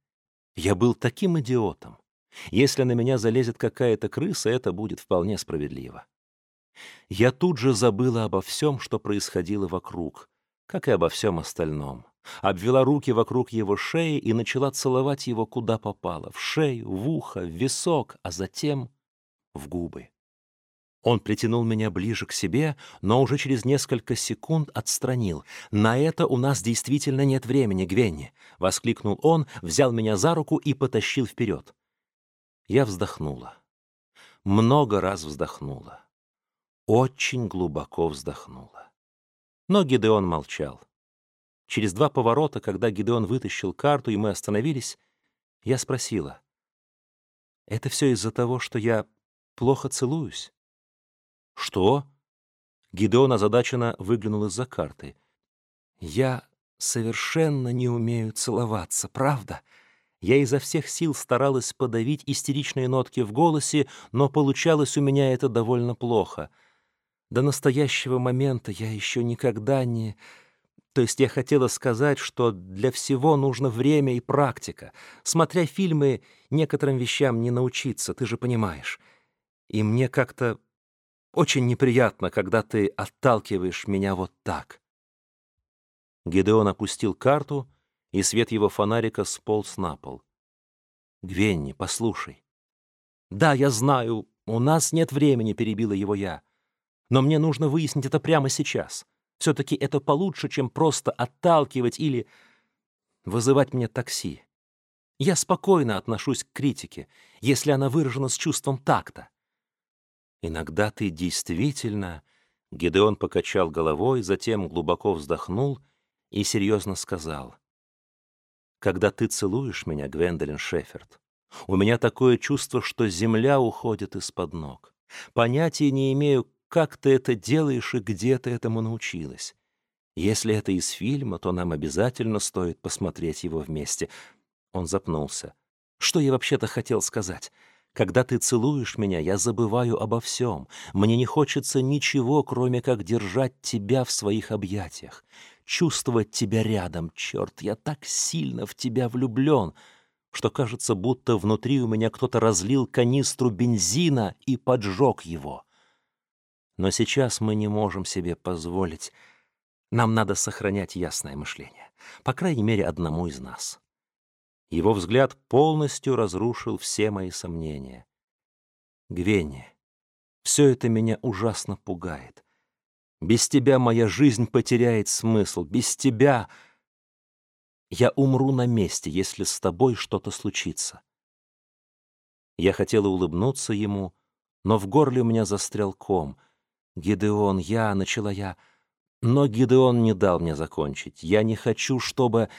«Я был таким идиотом. Если на меня залезет какая-то крыса, это будет вполне справедливо». Я тут же забыла обо всем, что происходило вокруг, как и обо всем остальном. Обвела руки вокруг его шеи и начала целовать его куда попало — в шею, в ухо, в висок, а затем в губы. Он притянул меня ближе к себе, но уже через несколько секунд отстранил. «На это у нас действительно нет времени, Гвенни!» — воскликнул он, взял меня за руку и потащил вперед. Я вздохнула. Много раз вздохнула. Очень глубоко вздохнула. Но Гидеон молчал. Через два поворота, когда Гидеон вытащил карту, и мы остановились, я спросила. «Это все из-за того, что я плохо целуюсь?» «Что?» Гидеон озадаченно выглянул из-за карты. «Я совершенно не умею целоваться, правда?» Я изо всех сил старалась подавить истеричные нотки в голосе, но получалось у меня это довольно плохо. До настоящего момента я еще никогда не... То есть я хотела сказать, что для всего нужно время и практика. Смотря фильмы, некоторым вещам не научиться, ты же понимаешь. И мне как-то очень неприятно, когда ты отталкиваешь меня вот так. Гидеон опустил карту, и свет его фонарика сполз на пол. «Гвенни, послушай». «Да, я знаю, у нас нет времени», — перебила его я. «Но мне нужно выяснить это прямо сейчас. Все-таки это получше, чем просто отталкивать или вызывать мне такси. Я спокойно отношусь к критике, если она выражена с чувством такта. Иногда ты действительно...» Гедеон покачал головой, затем глубоко вздохнул и серьезно сказал. «Когда ты целуешь меня, Гвендолин Шеферд, у меня такое чувство, что земля уходит из-под ног. Понятия не имею, как ты это делаешь и где ты этому научилась. Если это из фильма, то нам обязательно стоит посмотреть его вместе». Он запнулся. «Что я вообще-то хотел сказать?» Когда ты целуешь меня, я забываю обо всем. Мне не хочется ничего, кроме как держать тебя в своих объятиях. Чувствовать тебя рядом. Черт, я так сильно в тебя влюблен, что кажется, будто внутри у меня кто-то разлил канистру бензина и поджег его. Но сейчас мы не можем себе позволить. Нам надо сохранять ясное мышление. По крайней мере, одному из нас. Его взгляд полностью разрушил все мои сомнения. Гвенни, все это меня ужасно пугает. Без тебя моя жизнь потеряет смысл. Без тебя я умру на месте, если с тобой что-то случится. Я хотела улыбнуться ему, но в горле у меня застрял ком. «Гидеон, я...» — начала я. Но Гидеон не дал мне закончить. «Я не хочу, чтобы...»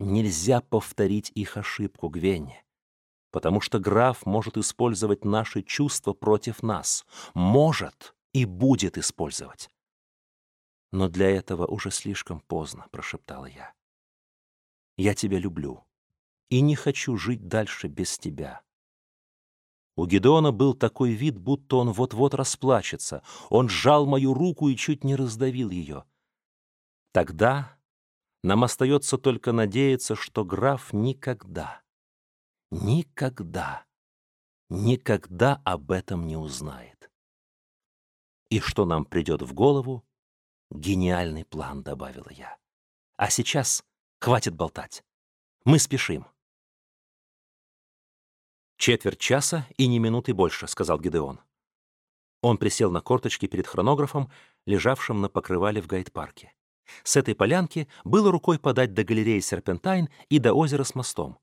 Нельзя повторить их ошибку, Гвенни. Потому что граф может использовать наши чувства против нас. Может и будет использовать. Но для этого уже слишком поздно, прошептала я. Я тебя люблю и не хочу жить дальше без тебя. У Гедеона был такой вид, будто он вот-вот расплачется. Он сжал мою руку и чуть не раздавил ее. Тогда нам остается только надеяться, что граф никогда, никогда, никогда об этом не узнает. И что нам придет в голову? Гениальный план, добавила я. А сейчас хватит болтать. Мы спешим. «Четверть часа и ни минуты больше», — сказал Гидеон. Он присел на корточки перед хронографом, лежавшим на покрывале в гайд-парке. С этой полянки было рукой подать до галереи Серпентайн и до озера с мостом.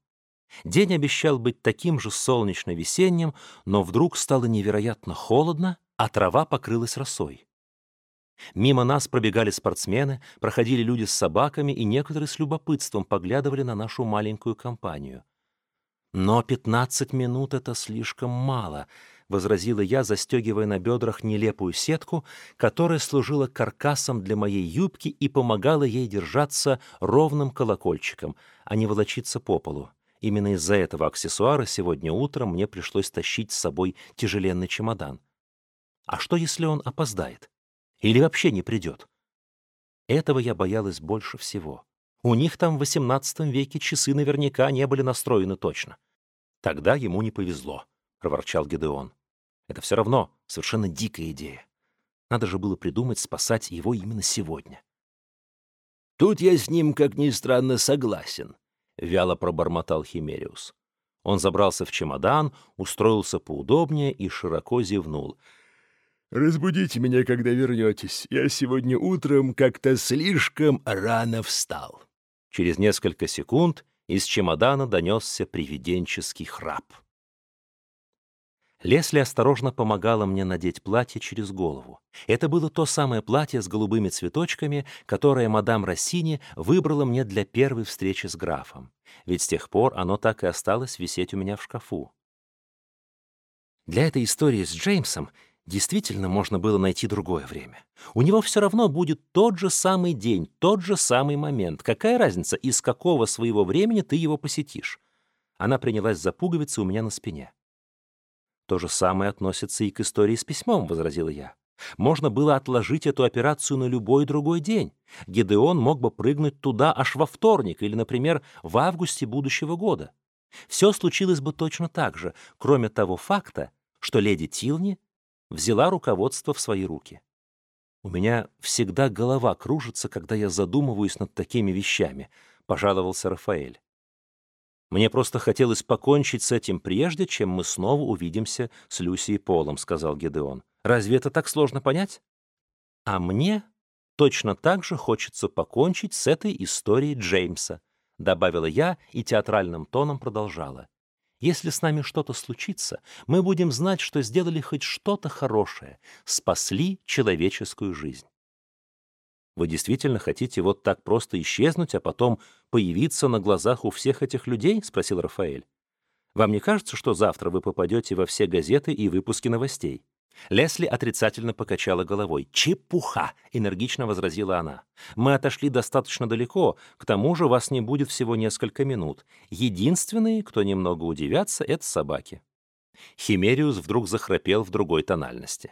День обещал быть таким же солнечно-весенним, но вдруг стало невероятно холодно, а трава покрылась росой. Мимо нас пробегали спортсмены, проходили люди с собаками, и некоторые с любопытством поглядывали на нашу маленькую компанию. «Но 15 минут — это слишком мало», — возразила я, застегивая на бедрах нелепую сетку, которая служила каркасом для моей юбки и помогала ей держаться ровным колокольчиком, а не волочиться по полу. Именно из-за этого аксессуара сегодня утром мне пришлось тащить с собой тяжеленный чемодан. А что, если он опоздает? Или вообще не придет? Этого я боялась больше всего. У них там в XVIII веке часы наверняка не были настроены точно. Тогда ему не повезло. — проворчал Гедеон. «Это все равно совершенно дикая идея. Надо же было придумать спасать его именно сегодня». «Тут я с ним, как ни странно, согласен», — вяло пробормотал Химериус. Он забрался в чемодан, устроился поудобнее и широко зевнул. «Разбудите меня, когда вернетесь. Я сегодня утром как-то слишком рано встал». Через несколько секунд из чемодана донесся привиденческий храп. Лесли осторожно помогала мне надеть платье через голову. Это было то самое платье с голубыми цветочками, которое мадам Рассини выбрала мне для первой встречи с графом. Ведь с тех пор оно так и осталось висеть у меня в шкафу. Для этой истории с Джеймсом действительно можно было найти другое время. У него все равно будет тот же самый день, тот же самый момент. Какая разница, из какого своего времени ты его посетишь? Она принялась за пуговицы у меня на спине. То же самое относится и к истории с письмом, — возразила я. Можно было отложить эту операцию на любой другой день. Гедеон мог бы прыгнуть туда аж во вторник или, например, в августе будущего года. Все случилось бы точно так же, кроме того факта, что леди Тилни взяла руководство в свои руки. У меня всегда голова кружится, когда я задумываюсь над такими вещами, — пожаловался Рафаэль. Мне просто хотелось покончить с этим прежде, чем мы снова увидимся с Люси и Полом», — сказал Гедеон. «Разве это так сложно понять?» «А мне точно так же хочется покончить с этой историей Джеймса», — добавила я и театральным тоном продолжала. «Если с нами что-то случится, мы будем знать, что сделали хоть что-то хорошее, спасли человеческую жизнь». Вы действительно хотите вот так просто исчезнуть, а потом появиться на глазах у всех этих людей?» — спросил Рафаэль. «Вам не кажется, что завтра вы попадете во все газеты и выпуски новостей?» Лесли отрицательно покачала головой. «Чепуха!» — энергично возразила она. «Мы отошли достаточно далеко, к тому же вас не будет всего несколько минут. Единственные, кто немного удивятся, — это собаки». Химериус вдруг захрапел в другой тональности.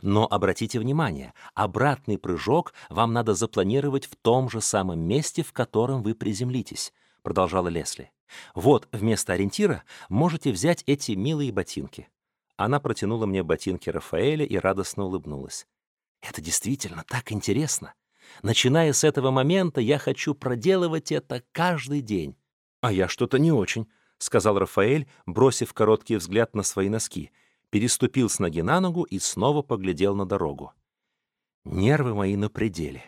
Но обратите внимание, обратный прыжок вам надо запланировать в том же самом месте, в котором вы приземлитесь, продолжала Лесли. Вот, вместо ориентира можете взять эти милые ботинки. Она протянула мне ботинки Рафаэля и радостно улыбнулась. Это действительно так интересно. Начиная с этого момента я хочу проделывать это каждый день. А я что-то не очень, сказал Рафаэль, бросив короткий взгляд на свои носки переступил с ноги на ногу и снова поглядел на дорогу. Нервы мои на пределе.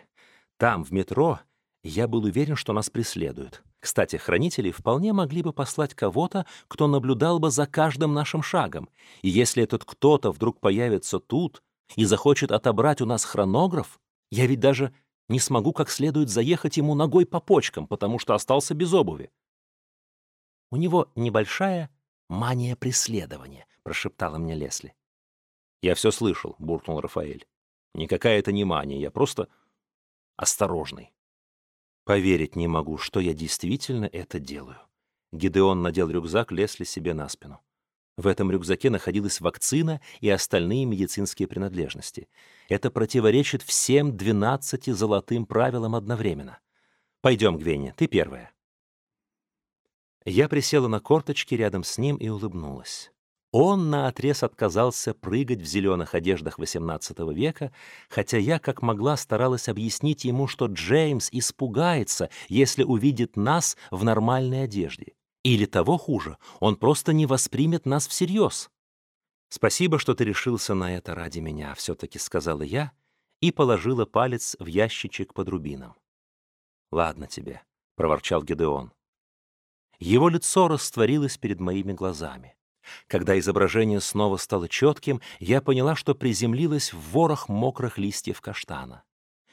Там, в метро, я был уверен, что нас преследуют. Кстати, хранители вполне могли бы послать кого-то, кто наблюдал бы за каждым нашим шагом. И если этот кто-то вдруг появится тут и захочет отобрать у нас хронограф, я ведь даже не смогу как следует заехать ему ногой по почкам, потому что остался без обуви. У него небольшая мания преследования, прошептала мне Лесли. «Я все слышал», — буркнул Рафаэль. «Никакая это не мания, я просто осторожный». Поверить не могу, что я действительно это делаю. Гидеон надел рюкзак Лесли себе на спину. В этом рюкзаке находилась вакцина и остальные медицинские принадлежности. Это противоречит всем двенадцати золотым правилам одновременно. Пойдем, Гвенни, ты первая. Я присела на корточки рядом с ним и улыбнулась. Он наотрез отказался прыгать в зеленых одеждах XVIII века, хотя я как могла старалась объяснить ему, что Джеймс испугается, если увидит нас в нормальной одежде. Или того хуже, он просто не воспримет нас всерьез. «Спасибо, что ты решился на это ради меня», — все-таки сказала я и положила палец в ящичек под рубином. «Ладно тебе», — проворчал Гедеон. Его лицо растворилось перед моими глазами. Когда изображение снова стало четким, я поняла, что приземлилась в ворох мокрых листьев каштана.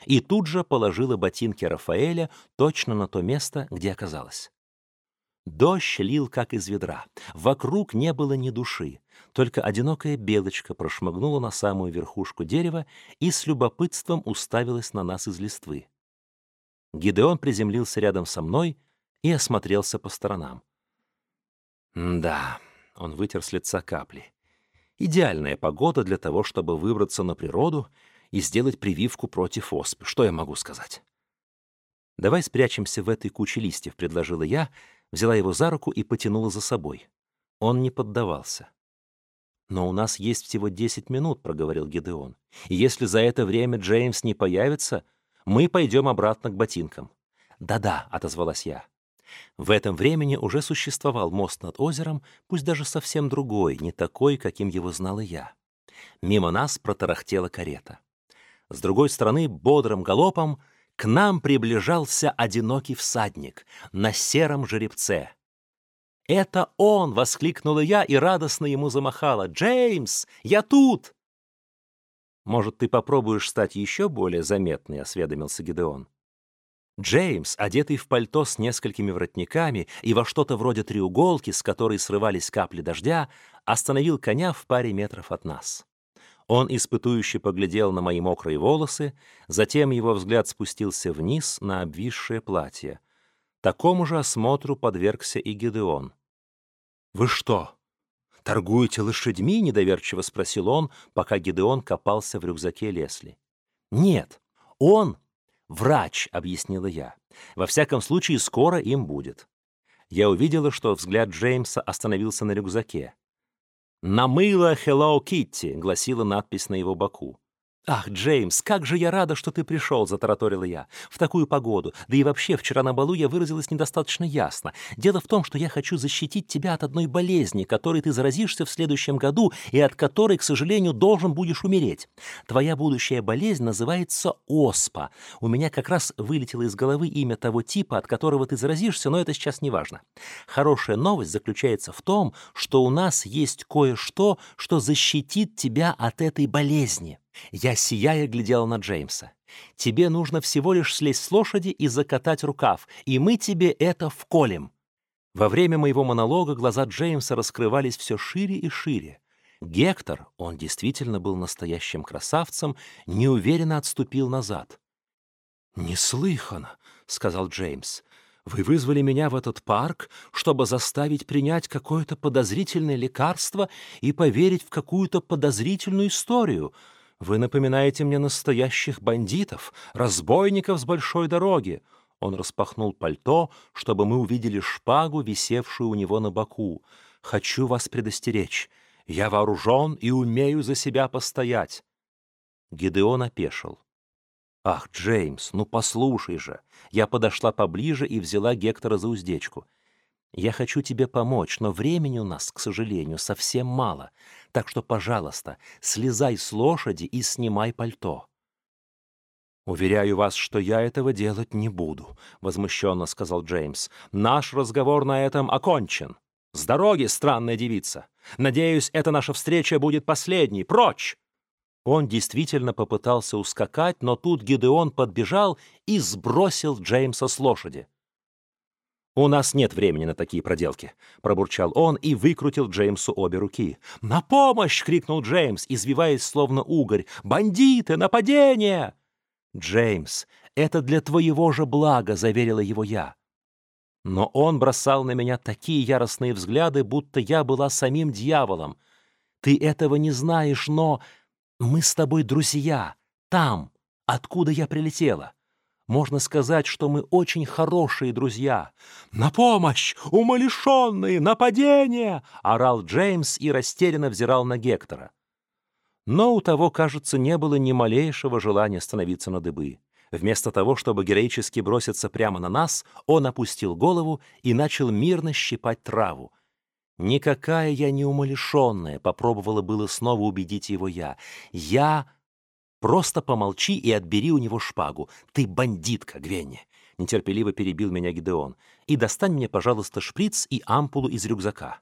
И тут же положила ботинки Рафаэля точно на то место, где оказалась. Дождь лил, как из ведра. Вокруг не было ни души. Только одинокая белочка прошмыгнула на самую верхушку дерева и с любопытством уставилась на нас из листвы. Гидеон приземлился рядом со мной и осмотрелся по сторонам. «Да», — он вытер с лица капли, — «идеальная погода для того, чтобы выбраться на природу и сделать прививку против оспы. Что я могу сказать?» «Давай спрячемся в этой куче листьев», — предложила я, взяла его за руку и потянула за собой. Он не поддавался. «Но у нас есть всего 10 минут», — проговорил Гедеон. «И если за это время Джеймс не появится, мы пойдем обратно к ботинкам». «Да-да», — отозвалась я. В этом времени уже существовал мост над озером, пусть даже совсем другой, не такой, каким его знала я. Мимо нас протарахтела карета. С другой стороны, бодрым галопом к нам приближался одинокий всадник на сером жеребце. «Это он!» — воскликнула я и радостно ему замахала. «Джеймс, я тут!» «Может, ты попробуешь стать еще более заметной?» — осведомился Гидеон. Джеймс, одетый в пальто с несколькими воротниками и во что-то вроде треуголки, с которой срывались капли дождя, остановил коня в паре метров от нас. Он испытующе поглядел на мои мокрые волосы, затем его взгляд спустился вниз на обвисшее платье. Такому же осмотру подвергся и Гедеон. «Вы что, торгуете лошадьми?» — недоверчиво спросил он, пока Гедеон копался в рюкзаке Лесли. «Нет, он врач», — объяснила я. «Во всяком случае, скоро им будет». Я увидела, что взгляд Джеймса остановился на рюкзаке. «На мыло Hello Kitty», — гласила надпись на его боку. «Ах, Джеймс, как же я рада, что ты пришел!» — затараторила я. «В такую погоду. Да и вообще, вчера на балу я выразилась недостаточно ясно. Дело в том, что я хочу защитить тебя от одной болезни, которой ты заразишься в следующем году и от которой, к сожалению, должен будешь умереть. Твоя будущая болезнь называется оспа. У меня как раз вылетело из головы имя того типа, от которого ты заразишься, но это сейчас не важно. Хорошая новость заключается в том, что у нас есть кое-что, что защитит тебя от этой болезни». Я, сияя, глядела на Джеймса. «Тебе нужно всего лишь слезть с лошади и закатать рукав, и мы тебе это вколем». Во время моего монолога глаза Джеймса раскрывались все шире и шире. Гектор, он действительно был настоящим красавцем, неуверенно отступил назад. «Неслыханно», — сказал Джеймс. «Вы вызвали меня в этот парк, чтобы заставить принять какое-то подозрительное лекарство и поверить в какую-то подозрительную историю. Вы напоминаете мне настоящих бандитов, разбойников с большой дороги. Он распахнул пальто, чтобы мы увидели шпагу, висевшую у него на боку. Хочу вас предостеречь. Я вооружен и умею за себя постоять. Гидеон опешил. «Ах, Джеймс, ну послушай же!» Я подошла поближе и взяла Гектора за уздечку. Я хочу тебе помочь, но времени у нас, к сожалению, совсем мало. Так что, пожалуйста, слезай с лошади и снимай пальто». «Уверяю вас, что я этого делать не буду», — возмущенно сказал Джеймс. «Наш разговор на этом окончен. С дороги, странная девица. Надеюсь, эта наша встреча будет последней. Прочь!» Он действительно попытался ускакать, но тут Гидеон подбежал и сбросил Джеймса с лошади. «У нас нет времени на такие проделки», — пробурчал он и выкрутил Джеймсу обе руки. «На помощь!» — крикнул Джеймс, извиваясь словно угорь. «Бандиты! Нападение!» «Джеймс, это для твоего же блага», — заверила его я. Но он бросал на меня такие яростные взгляды, будто я была самим дьяволом. «Ты этого не знаешь, но мы с тобой друзья, там, откуда я прилетела». Можно сказать, что мы очень хорошие друзья. «На помощь! Умалишенные! Нападение!» — орал Джеймс и растерянно взирал на Гектора. Но у того, кажется, не было ни малейшего желания становиться на дыбы. Вместо того, чтобы героически броситься прямо на нас, он опустил голову и начал мирно щипать траву. «Никакая я не умалишенная», — попробовала было снова убедить его я. «Я Просто помолчи и отбери у него шпагу. Ты бандитка, Гвенни!» Нетерпеливо перебил меня Гидеон. «И достань мне, пожалуйста, шприц и ампулу из рюкзака».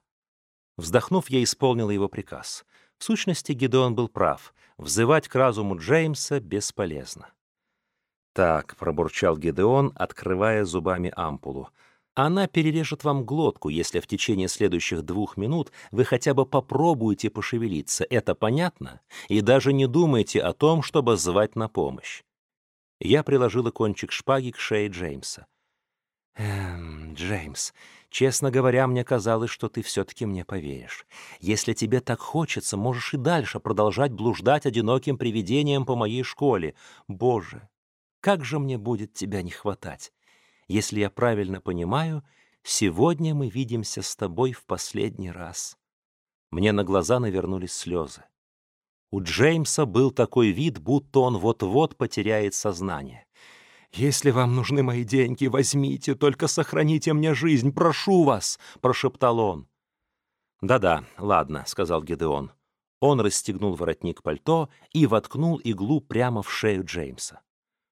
Вздохнув, я исполнил его приказ. В сущности, Гидеон был прав. Взывать к разуму Джеймса бесполезно. «Так», — пробурчал Гидеон, открывая зубами ампулу, «она перережет вам глотку, если в течение следующих двух минут вы хотя бы попробуете пошевелиться. Это понятно? И даже не думайте о том, чтобы звать на помощь». Я приложила кончик шпаги к шее Джеймса. «Эм, Джеймс, честно говоря, мне казалось, что ты все-таки мне поверишь. Если тебе так хочется, можешь и дальше продолжать блуждать одиноким привидением по моей школе. Боже, как же мне будет тебя не хватать? Если я правильно понимаю, сегодня мы видимся с тобой в последний раз». Мне на глаза навернулись слезы. У Джеймса был такой вид, будто он вот-вот потеряет сознание. «Если вам нужны мои деньги, возьмите, только сохраните мне жизнь, прошу вас!» — прошептал он. «Да-да, ладно», — сказал Гедеон. Он расстегнул воротник пальто и воткнул иглу прямо в шею Джеймса.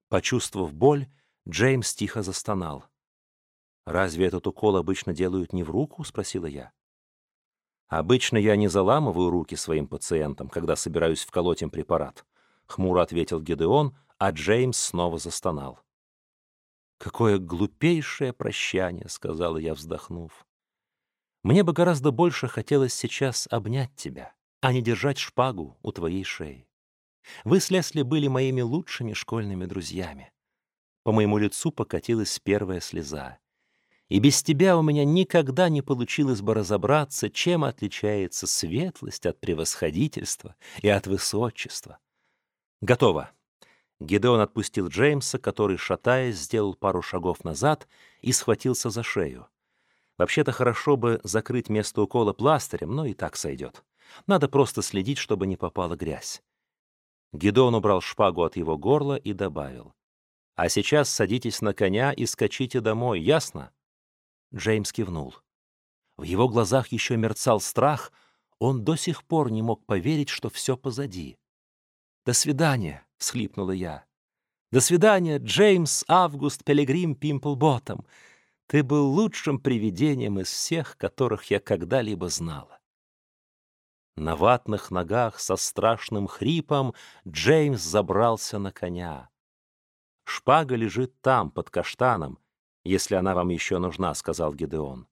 Почувствовав боль, Джеймс тихо застонал. «Разве этот укол обычно делают не в руку?» — спросила я. «Обычно я не заламываю руки своим пациентам, когда собираюсь вколоть им препарат», — хмуро ответил Гедеон, а Джеймс снова застонал. «Какое глупейшее прощание», — сказала я, вздохнув. «Мне бы гораздо больше хотелось сейчас обнять тебя, а не держать шпагу у твоей шеи. Вы с Лесли были моими лучшими школьными друзьями». По моему лицу покатилась первая слеза. «И без тебя у меня никогда не получилось бы разобраться, чем отличается светлость от превосходительства и от высочества. Готово. Гидеон отпустил Джеймса, который, шатаясь, сделал пару шагов назад и схватился за шею. Вообще-то хорошо бы закрыть место укола пластырем, но и так сойдет. Надо просто следить, чтобы не попала грязь. Гидеон убрал шпагу от его горла и добавил. «А сейчас садитесь на коня и скачите домой, ясно?» Джеймс кивнул. В его глазах еще мерцал страх, он до сих пор не мог поверить, что все позади. «До свидания», — всхлипнула я. «До свидания, Джеймс Август Пилигрим Пимплботом. Ты был лучшим привидением из всех, которых я когда-либо знала». На ватных ногах со страшным хрипом Джеймс забрался на коня. «Шпага лежит там, под каштаном, если она вам еще нужна», — сказал Гидеон.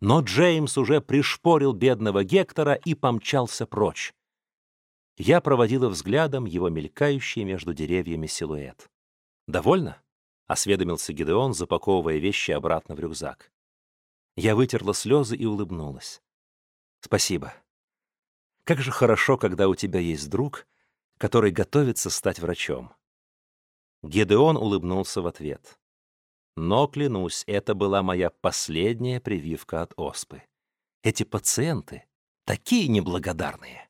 Но Джеймс уже пришпорил бедного Гектора и помчался прочь. Я проводила взглядом его мелькающий между деревьями силуэт. «Довольно?» — осведомился Гидеон, запаковывая вещи обратно в рюкзак. Я вытерла слезы и улыбнулась. «Спасибо. Как же хорошо, когда у тебя есть друг, который готовится стать врачом». Гидеон улыбнулся в ответ. Но, клянусь, это была моя последняя прививка от оспы. Эти пациенты такие неблагодарные.